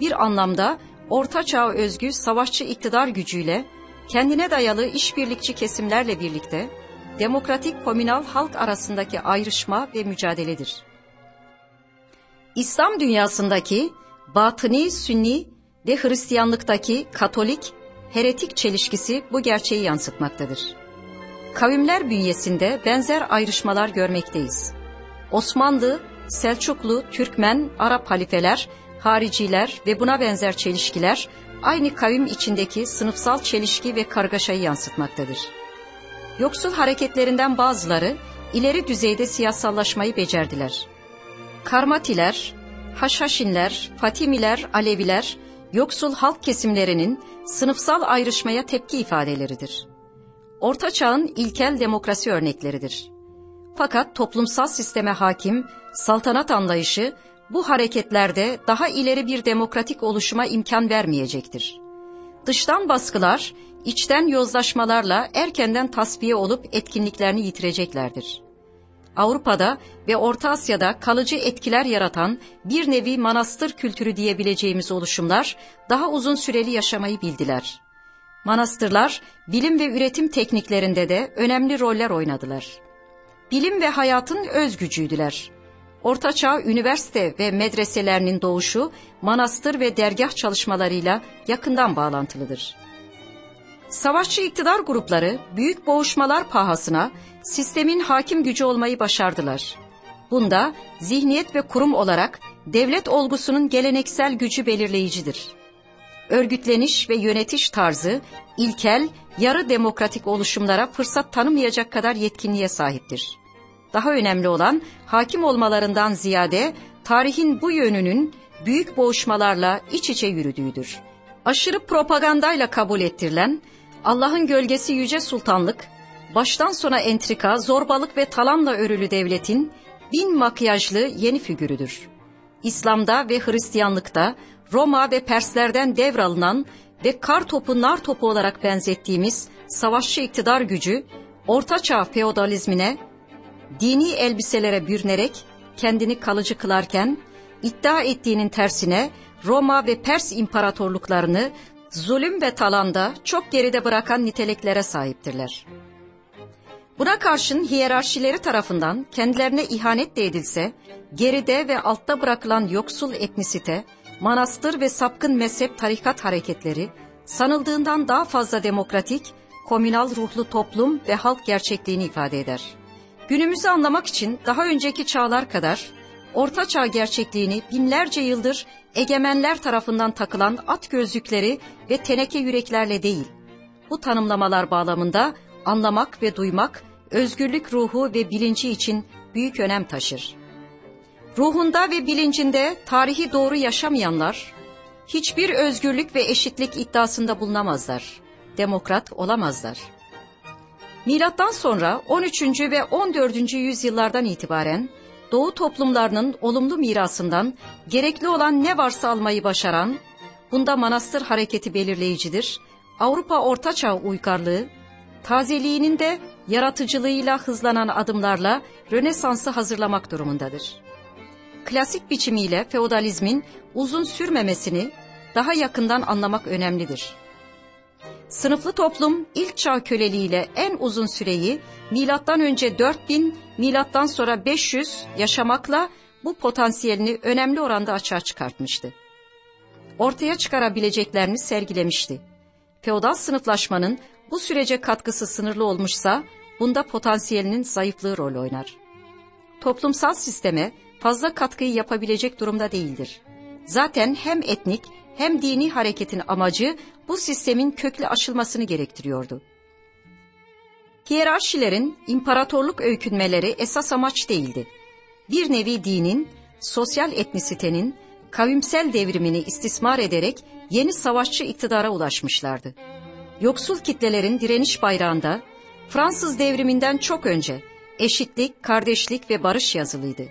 Bir anlamda Orta Çağ özgü savaşçı iktidar gücüyle kendine dayalı işbirlikçi kesimlerle birlikte demokratik komünal halk arasındaki ayrışma ve mücadeledir. İslam dünyasındaki batıni, sünni ve Hristiyanlıktaki katolik, heretik çelişkisi bu gerçeği yansıtmaktadır. Kavimler bünyesinde benzer ayrışmalar görmekteyiz. Osmanlı, Selçuklu, Türkmen, Arap halifeler, hariciler ve buna benzer çelişkiler aynı kavim içindeki sınıfsal çelişki ve kargaşayı yansıtmaktadır. Yoksul hareketlerinden bazıları ileri düzeyde siyasallaşmayı becerdiler. Karmatiler, Haşhaşinler, Fatimiler, Aleviler, yoksul halk kesimlerinin sınıfsal ayrışmaya tepki ifadeleridir. Orta Çağ'ın ilkel demokrasi örnekleridir. Fakat toplumsal sisteme hakim saltanat anlayışı bu hareketlerde daha ileri bir demokratik oluşuma imkan vermeyecektir. Dıştan baskılar, içten yozlaşmalarla erkenden tasfiye olup etkinliklerini yitireceklerdir. Avrupa'da ve Orta Asya'da kalıcı etkiler yaratan bir nevi manastır kültürü diyebileceğimiz oluşumlar daha uzun süreli yaşamayı bildiler. Manastırlar bilim ve üretim tekniklerinde de önemli roller oynadılar. Bilim ve hayatın öz gücüydüler. Ortaçağ üniversite ve medreselerinin doğuşu manastır ve dergah çalışmalarıyla yakından bağlantılıdır. Savaşçı iktidar grupları büyük boğuşmalar pahasına sistemin hakim gücü olmayı başardılar. Bunda zihniyet ve kurum olarak devlet olgusunun geleneksel gücü belirleyicidir. Örgütleniş ve yönetiş tarzı ilkel, yarı demokratik oluşumlara fırsat tanımayacak kadar yetkinliğe sahiptir. Daha önemli olan hakim olmalarından ziyade tarihin bu yönünün büyük boğuşmalarla iç içe yürüdüğüdür. Aşırı propagandayla kabul ettirilen Allah'ın gölgesi yüce sultanlık, baştan sona entrika, zorbalık ve talanla örülü devletin bin makyajlı yeni figürüdür. İslam'da ve Hristiyanlıkta Roma ve Perslerden devralınan ve kar topu nar topu olarak benzettiğimiz savaşçı iktidar gücü, ortaçağ feodalizmine, dini elbiselere bürünerek kendini kalıcı kılarken, iddia ettiğinin tersine Roma ve Pers imparatorluklarını zulüm ve talanda çok geride bırakan niteliklere sahiptirler. Buna karşın hiyerarşileri tarafından kendilerine ihanet de edilse, geride ve altta bırakılan yoksul etnisite, manastır ve sapkın mezhep tarikat hareketleri, sanıldığından daha fazla demokratik, komünal ruhlu toplum ve halk gerçekliğini ifade eder. Günümüzü anlamak için daha önceki çağlar kadar ortaçağ gerçekliğini binlerce yıldır egemenler tarafından takılan at gözlükleri ve teneke yüreklerle değil, bu tanımlamalar bağlamında anlamak ve duymak özgürlük ruhu ve bilinci için büyük önem taşır. Ruhunda ve bilincinde tarihi doğru yaşamayanlar hiçbir özgürlük ve eşitlik iddiasında bulunamazlar. Demokrat olamazlar. Milattan sonra 13. ve 14. yüzyıllardan itibaren Doğu toplumlarının olumlu mirasından gerekli olan ne varsa almayı başaran, bunda manastır hareketi belirleyicidir, Avrupa Ortaçağ uygarlığı, tazeliğinin de yaratıcılığıyla hızlanan adımlarla Rönesans'ı hazırlamak durumundadır. Klasik biçimiyle feodalizmin uzun sürmemesini daha yakından anlamak önemlidir. Sınıflı toplum ilk çağ köleliğiyle en uzun süreyi milattan önce 4000, milattan sonra 500 yaşamakla bu potansiyelini önemli oranda açığa çıkartmıştı. Ortaya çıkarabileceklerini sergilemişti. Feodal sınıflaşmanın bu sürece katkısı sınırlı olmuşsa bunda potansiyelinin zayıflığı rol oynar. Toplumsal sisteme fazla katkıyı yapabilecek durumda değildir. Zaten hem etnik hem dini hareketin amacı bu sistemin köklü aşılmasını gerektiriyordu. Hiyerarşilerin imparatorluk öykünmeleri esas amaç değildi. Bir nevi dinin, sosyal etnisitenin, kavimsel devrimini istismar ederek yeni savaşçı iktidara ulaşmışlardı. Yoksul kitlelerin direniş bayrağında Fransız devriminden çok önce eşitlik, kardeşlik ve barış yazılıydı.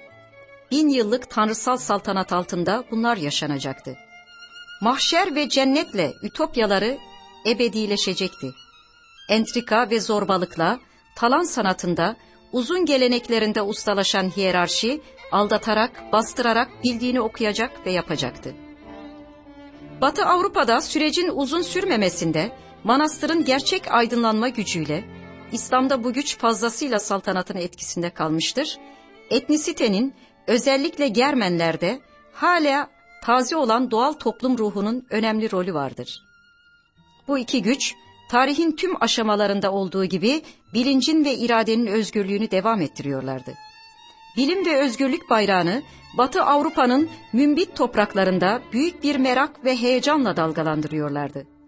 Bin yıllık tanrısal saltanat altında bunlar yaşanacaktı. Mahşer ve cennetle ütopyaları ebedileşecekti. Entrika ve zorbalıkla, talan sanatında, uzun geleneklerinde ustalaşan hiyerarşi, aldatarak, bastırarak bildiğini okuyacak ve yapacaktı. Batı Avrupa'da sürecin uzun sürmemesinde, manastırın gerçek aydınlanma gücüyle, İslam'da bu güç fazlasıyla saltanatın etkisinde kalmıştır, etnisitenin, özellikle Germenlerde, hala taze olan doğal toplum ruhunun önemli rolü vardır. Bu iki güç, tarihin tüm aşamalarında olduğu gibi bilincin ve iradenin özgürlüğünü devam ettiriyorlardı. Bilim ve özgürlük bayrağını Batı Avrupa'nın mümbit topraklarında büyük bir merak ve heyecanla dalgalandırıyorlardı.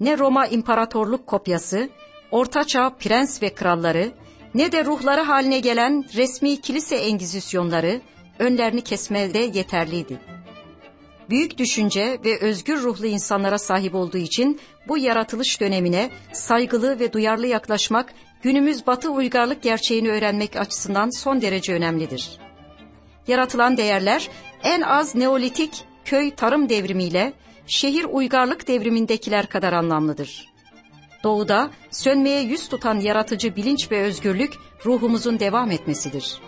Ne Roma İmparatorluk kopyası, Ortaçağ prens ve kralları, ne de ruhları haline gelen resmi kilise engizisyonları önlerini kesmede yeterliydi. Büyük düşünce ve özgür ruhlu insanlara sahip olduğu için bu yaratılış dönemine saygılı ve duyarlı yaklaşmak günümüz batı uygarlık gerçeğini öğrenmek açısından son derece önemlidir. Yaratılan değerler en az neolitik köy tarım devrimiyle şehir uygarlık devrimindekiler kadar anlamlıdır. Doğuda sönmeye yüz tutan yaratıcı bilinç ve özgürlük ruhumuzun devam etmesidir.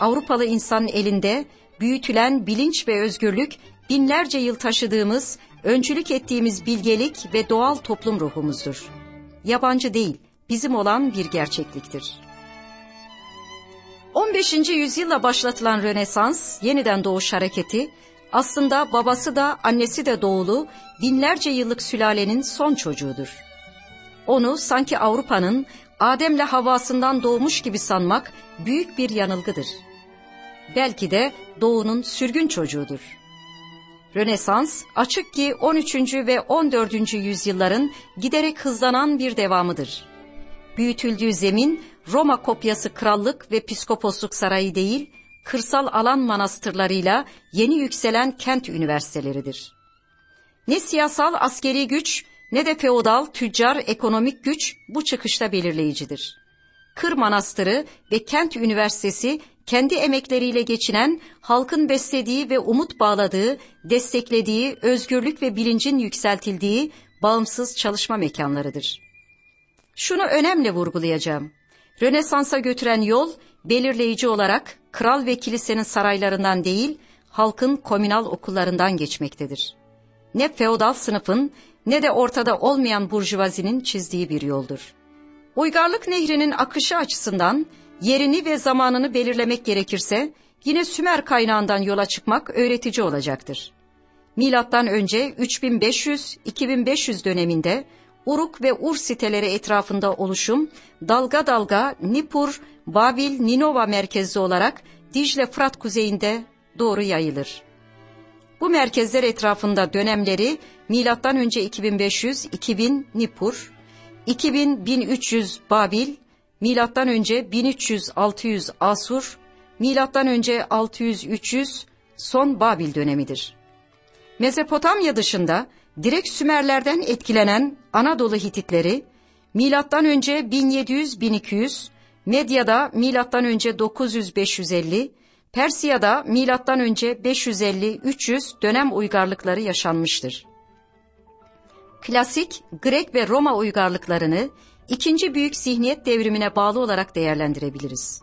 Avrupalı insan elinde büyütülen bilinç ve özgürlük binlerce yıl taşıdığımız, öncülük ettiğimiz bilgelik ve doğal toplum ruhumuzdur. Yabancı değil, bizim olan bir gerçekliktir. 15. yüzyılla başlatılan Rönesans, yeniden doğuş hareketi, aslında babası da annesi de doğulu binlerce yıllık sülalenin son çocuğudur. Onu sanki Avrupa'nın Adem'le havasından doğmuş gibi sanmak büyük bir yanılgıdır. Belki de doğunun sürgün çocuğudur. Rönesans açık ki 13. ve 14. yüzyılların giderek hızlanan bir devamıdır. Büyütüldüğü zemin Roma kopyası krallık ve piskoposluk sarayı değil, kırsal alan manastırlarıyla yeni yükselen kent üniversiteleridir. Ne siyasal askeri güç ne de feodal, tüccar, ekonomik güç bu çıkışta belirleyicidir. Kır Manastırı ve Kent Üniversitesi kendi emekleriyle geçinen, halkın beslediği ve umut bağladığı, desteklediği, özgürlük ve bilincin yükseltildiği bağımsız çalışma mekanlarıdır. Şunu önemli vurgulayacağım. Rönesans'a götüren yol belirleyici olarak kral ve kilisenin saraylarından değil, halkın komünal okullarından geçmektedir. Ne feodal sınıfın ne de ortada olmayan burjuvazinin çizdiği bir yoldur. Uygarlık nehrinin akışı açısından yerini ve zamanını belirlemek gerekirse yine Sümer kaynağından yola çıkmak öğretici olacaktır. Milattan önce 3500-2500 döneminde Uruk ve Ur siteleri etrafında oluşum dalga dalga Nipur, Babil, Ninova merkezli olarak Dicle Fırat kuzeyinde doğru yayılır. Bu merkezler etrafında dönemleri milattan önce 2500 2000 Nippur, 2000 1300 Babil, milattan önce 1300 600 Asur, milattan önce 600 300 son Babil dönemidir. Mezopotamya dışında direkt Sümerlerden etkilenen Anadolu Hititleri milattan önce 1700-1200, Medya'da milattan önce 900-550, Persiya'da milattan önce 550-300 dönem uygarlıkları yaşanmıştır. Klasik Grek ve Roma uygarlıklarını ikinci büyük zihniyet devrimine bağlı olarak değerlendirebiliriz.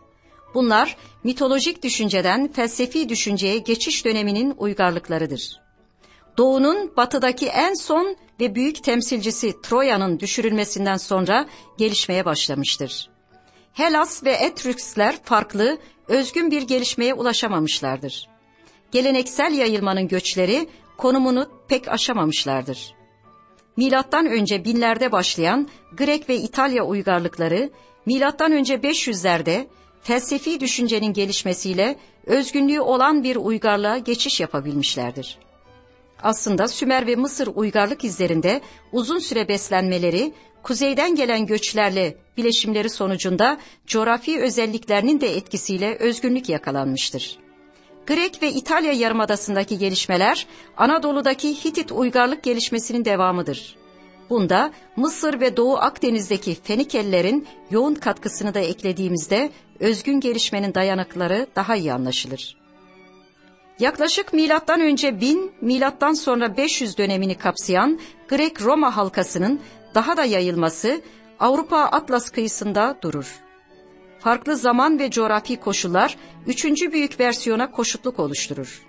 Bunlar mitolojik düşünceden felsefi düşünceye geçiş döneminin uygarlıklarıdır. Doğu'nun batıdaki en son ve büyük temsilcisi Troya'nın düşürülmesinden sonra gelişmeye başlamıştır. Helas ve Etrüksler farklı, özgün bir gelişmeye ulaşamamışlardır. Geleneksel yayılmanın göçleri konumunu pek aşamamışlardır. Milattan önce binlerde başlayan Grek ve İtalya uygarlıkları, milattan önce 500'lerde felsefi düşüncenin gelişmesiyle özgünlüğü olan bir uygarlığa geçiş yapabilmişlerdir. Aslında Sümer ve Mısır uygarlık izlerinde uzun süre beslenmeleri, kuzeyden gelen göçlerle bileşimleri sonucunda coğrafi özelliklerinin de etkisiyle özgünlük yakalanmıştır. Grek ve İtalya yarımadasındaki gelişmeler Anadolu'daki Hitit uygarlık gelişmesinin devamıdır. Bunda Mısır ve Doğu Akdeniz'deki Fenikelilerin yoğun katkısını da eklediğimizde özgün gelişmenin dayanakları daha iyi anlaşılır. Yaklaşık milattan önce 1000, milattan sonra 500 dönemini kapsayan Grek-Roma halkasının daha da yayılması Avrupa Atlas kıyısında durur. Farklı zaman ve coğrafi koşullar üçüncü büyük versiyona koşutluk oluşturur.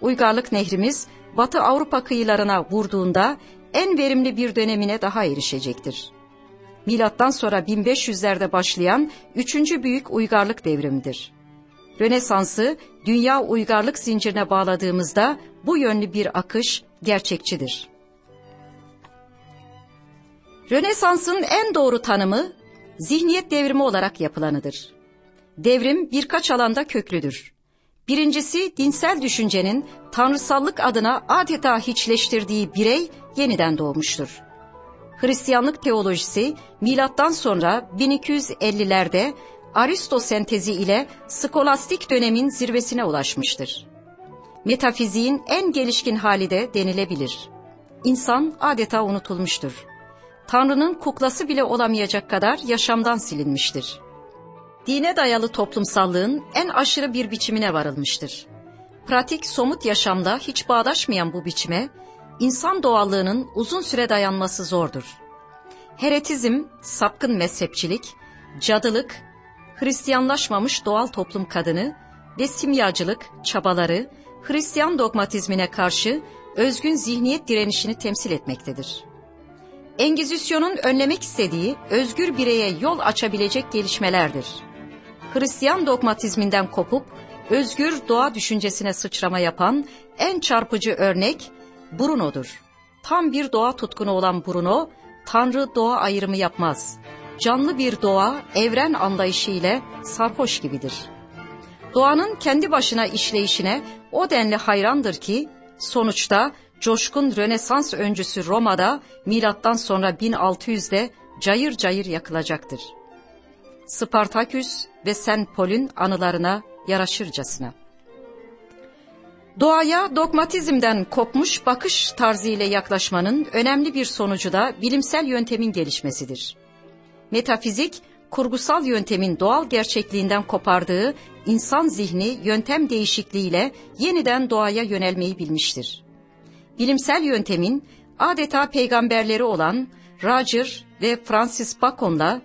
Uygarlık nehrimiz Batı Avrupa kıyılarına vurduğunda en verimli bir dönemine daha erişecektir. Milattan sonra 1500'lerde başlayan üçüncü büyük uygarlık devrimidir. Rönesans'ı dünya uygarlık zincirine bağladığımızda bu yönlü bir akış gerçekçidir. Rönesans'ın en doğru tanımı zihniyet devrimi olarak yapılanıdır. Devrim birkaç alanda köklüdür. Birincisi dinsel düşüncenin tanrısallık adına adeta hiçleştirdiği birey yeniden doğmuştur. Hristiyanlık teolojisi milattan sonra 1250'lerde Aristo sentezi ile skolastik dönemin zirvesine ulaşmıştır. Metafiziğin en gelişkin hali de denilebilir. İnsan adeta unutulmuştur. Tanrı'nın kuklası bile olamayacak kadar yaşamdan silinmiştir. Dine dayalı toplumsallığın en aşırı bir biçimine varılmıştır. Pratik somut yaşamda hiç bağdaşmayan bu biçime, insan doğallığının uzun süre dayanması zordur. Heretizm, sapkın mezhepçilik, cadılık, Hristiyanlaşmamış doğal toplum kadını ve simyacılık çabaları Hristiyan dogmatizmine karşı özgün zihniyet direnişini temsil etmektedir. Engizisyonun önlemek istediği özgür bireye yol açabilecek gelişmelerdir. Hristiyan dogmatizminden kopup özgür doğa düşüncesine sıçrama yapan en çarpıcı örnek Bruno'dur. Tam bir doğa tutkunu olan Bruno, Tanrı doğa ayrımı yapmaz. Canlı bir doğa evren anlayışı ile sarhoş gibidir. Doğanın kendi başına işleyişine o denli hayrandır ki sonuçta coşkun Rönesans öncüsü Roma'da milattan sonra 1600'de cayır cayır yakılacaktır. Spartaküs ve Sen Pol'ün anılarına yaraşırcasına. Doğaya dogmatizmden kopmuş bakış tarzı ile yaklaşmanın önemli bir sonucu da bilimsel yöntemin gelişmesidir. Metafizik, kurgusal yöntemin doğal gerçekliğinden kopardığı insan zihni yöntem değişikliğiyle yeniden doğaya yönelmeyi bilmiştir. Bilimsel yöntemin adeta peygamberleri olan Roger ve Francis Bacon'la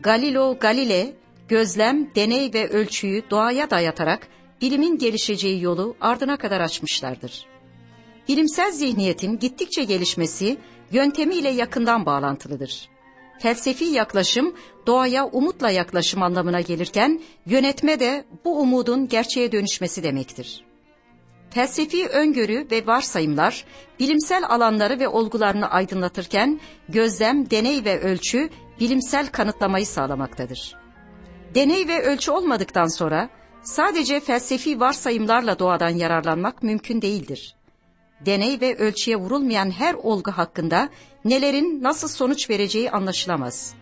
Galileo Galilei gözlem, deney ve ölçüyü doğaya dayatarak bilimin gelişeceği yolu ardına kadar açmışlardır. Bilimsel zihniyetin gittikçe gelişmesi yöntemiyle yakından bağlantılıdır. Felsefi yaklaşım doğaya umutla yaklaşım anlamına gelirken yönetme de bu umudun gerçeğe dönüşmesi demektir. Felsefi öngörü ve varsayımlar bilimsel alanları ve olgularını aydınlatırken gözlem, deney ve ölçü bilimsel kanıtlamayı sağlamaktadır. Deney ve ölçü olmadıktan sonra Sadece felsefi varsayımlarla doğadan yararlanmak mümkün değildir. Deney ve ölçüye vurulmayan her olgu hakkında nelerin nasıl sonuç vereceği anlaşılamaz.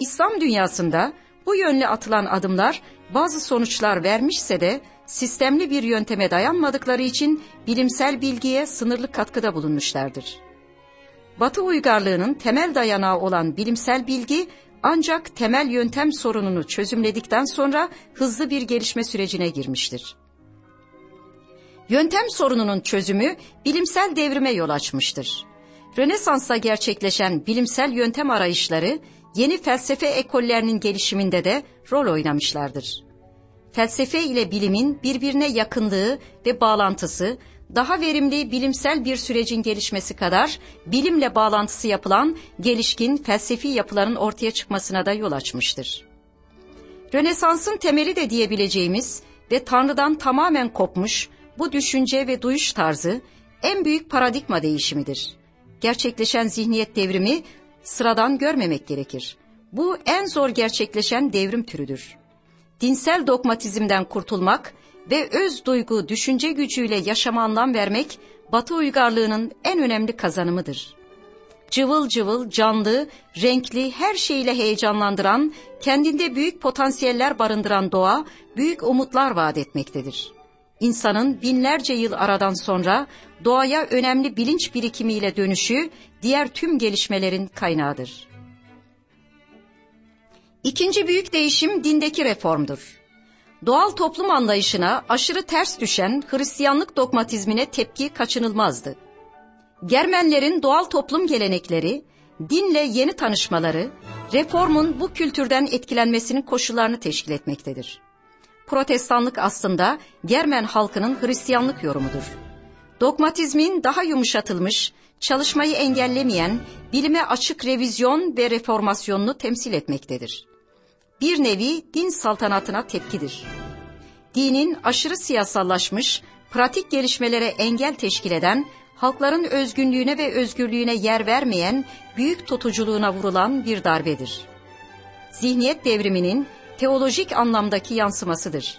İslam dünyasında bu yönlü atılan adımlar bazı sonuçlar vermişse de sistemli bir yönteme dayanmadıkları için bilimsel bilgiye sınırlı katkıda bulunmuşlardır. Batı uygarlığının temel dayanağı olan bilimsel bilgi ancak temel yöntem sorununu çözümledikten sonra hızlı bir gelişme sürecine girmiştir. Yöntem sorununun çözümü bilimsel devrime yol açmıştır. Rönesans'ta gerçekleşen bilimsel yöntem arayışları yeni felsefe ekollerinin gelişiminde de rol oynamışlardır. Felsefe ile bilimin birbirine yakınlığı ve bağlantısı daha verimli bilimsel bir sürecin gelişmesi kadar bilimle bağlantısı yapılan gelişkin felsefi yapıların ortaya çıkmasına da yol açmıştır. Rönesans'ın temeli de diyebileceğimiz ve Tanrı'dan tamamen kopmuş bu düşünce ve duyuş tarzı en büyük paradigma değişimidir. Gerçekleşen zihniyet devrimi sıradan görmemek gerekir. Bu en zor gerçekleşen devrim türüdür. Dinsel dogmatizmden kurtulmak ve öz duygu, düşünce gücüyle yaşama anlam vermek Batı uygarlığının en önemli kazanımıdır. Cıvıl cıvıl, canlı, renkli, her şeyle heyecanlandıran, kendinde büyük potansiyeller barındıran doğa, büyük umutlar vaat etmektedir. İnsanın binlerce yıl aradan sonra doğaya önemli bilinç birikimiyle dönüşü diğer tüm gelişmelerin kaynağıdır. İkinci büyük değişim dindeki reformdur. Doğal toplum anlayışına aşırı ters düşen Hristiyanlık dogmatizmine tepki kaçınılmazdı. Germenlerin doğal toplum gelenekleri, dinle yeni tanışmaları, reformun bu kültürden etkilenmesinin koşullarını teşkil etmektedir. Protestanlık aslında Germen halkının Hristiyanlık yorumudur. Dogmatizmin daha yumuşatılmış, çalışmayı engellemeyen, bilime açık revizyon ve reformasyonunu temsil etmektedir bir nevi din saltanatına tepkidir. Dinin aşırı siyasallaşmış, pratik gelişmelere engel teşkil eden, halkların özgünlüğüne ve özgürlüğüne yer vermeyen, büyük tutuculuğuna vurulan bir darbedir. Zihniyet devriminin teolojik anlamdaki yansımasıdır.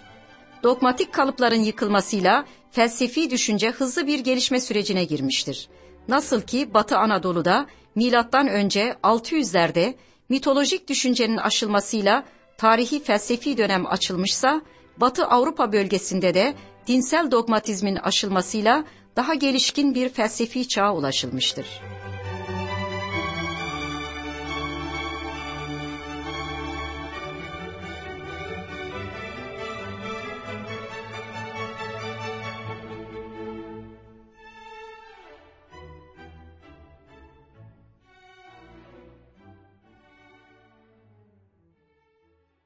Dogmatik kalıpların yıkılmasıyla felsefi düşünce hızlı bir gelişme sürecine girmiştir. Nasıl ki Batı Anadolu'da milattan önce 600'lerde mitolojik düşüncenin aşılmasıyla tarihi felsefi dönem açılmışsa, Batı Avrupa bölgesinde de dinsel dogmatizmin aşılmasıyla daha gelişkin bir felsefi çağa ulaşılmıştır.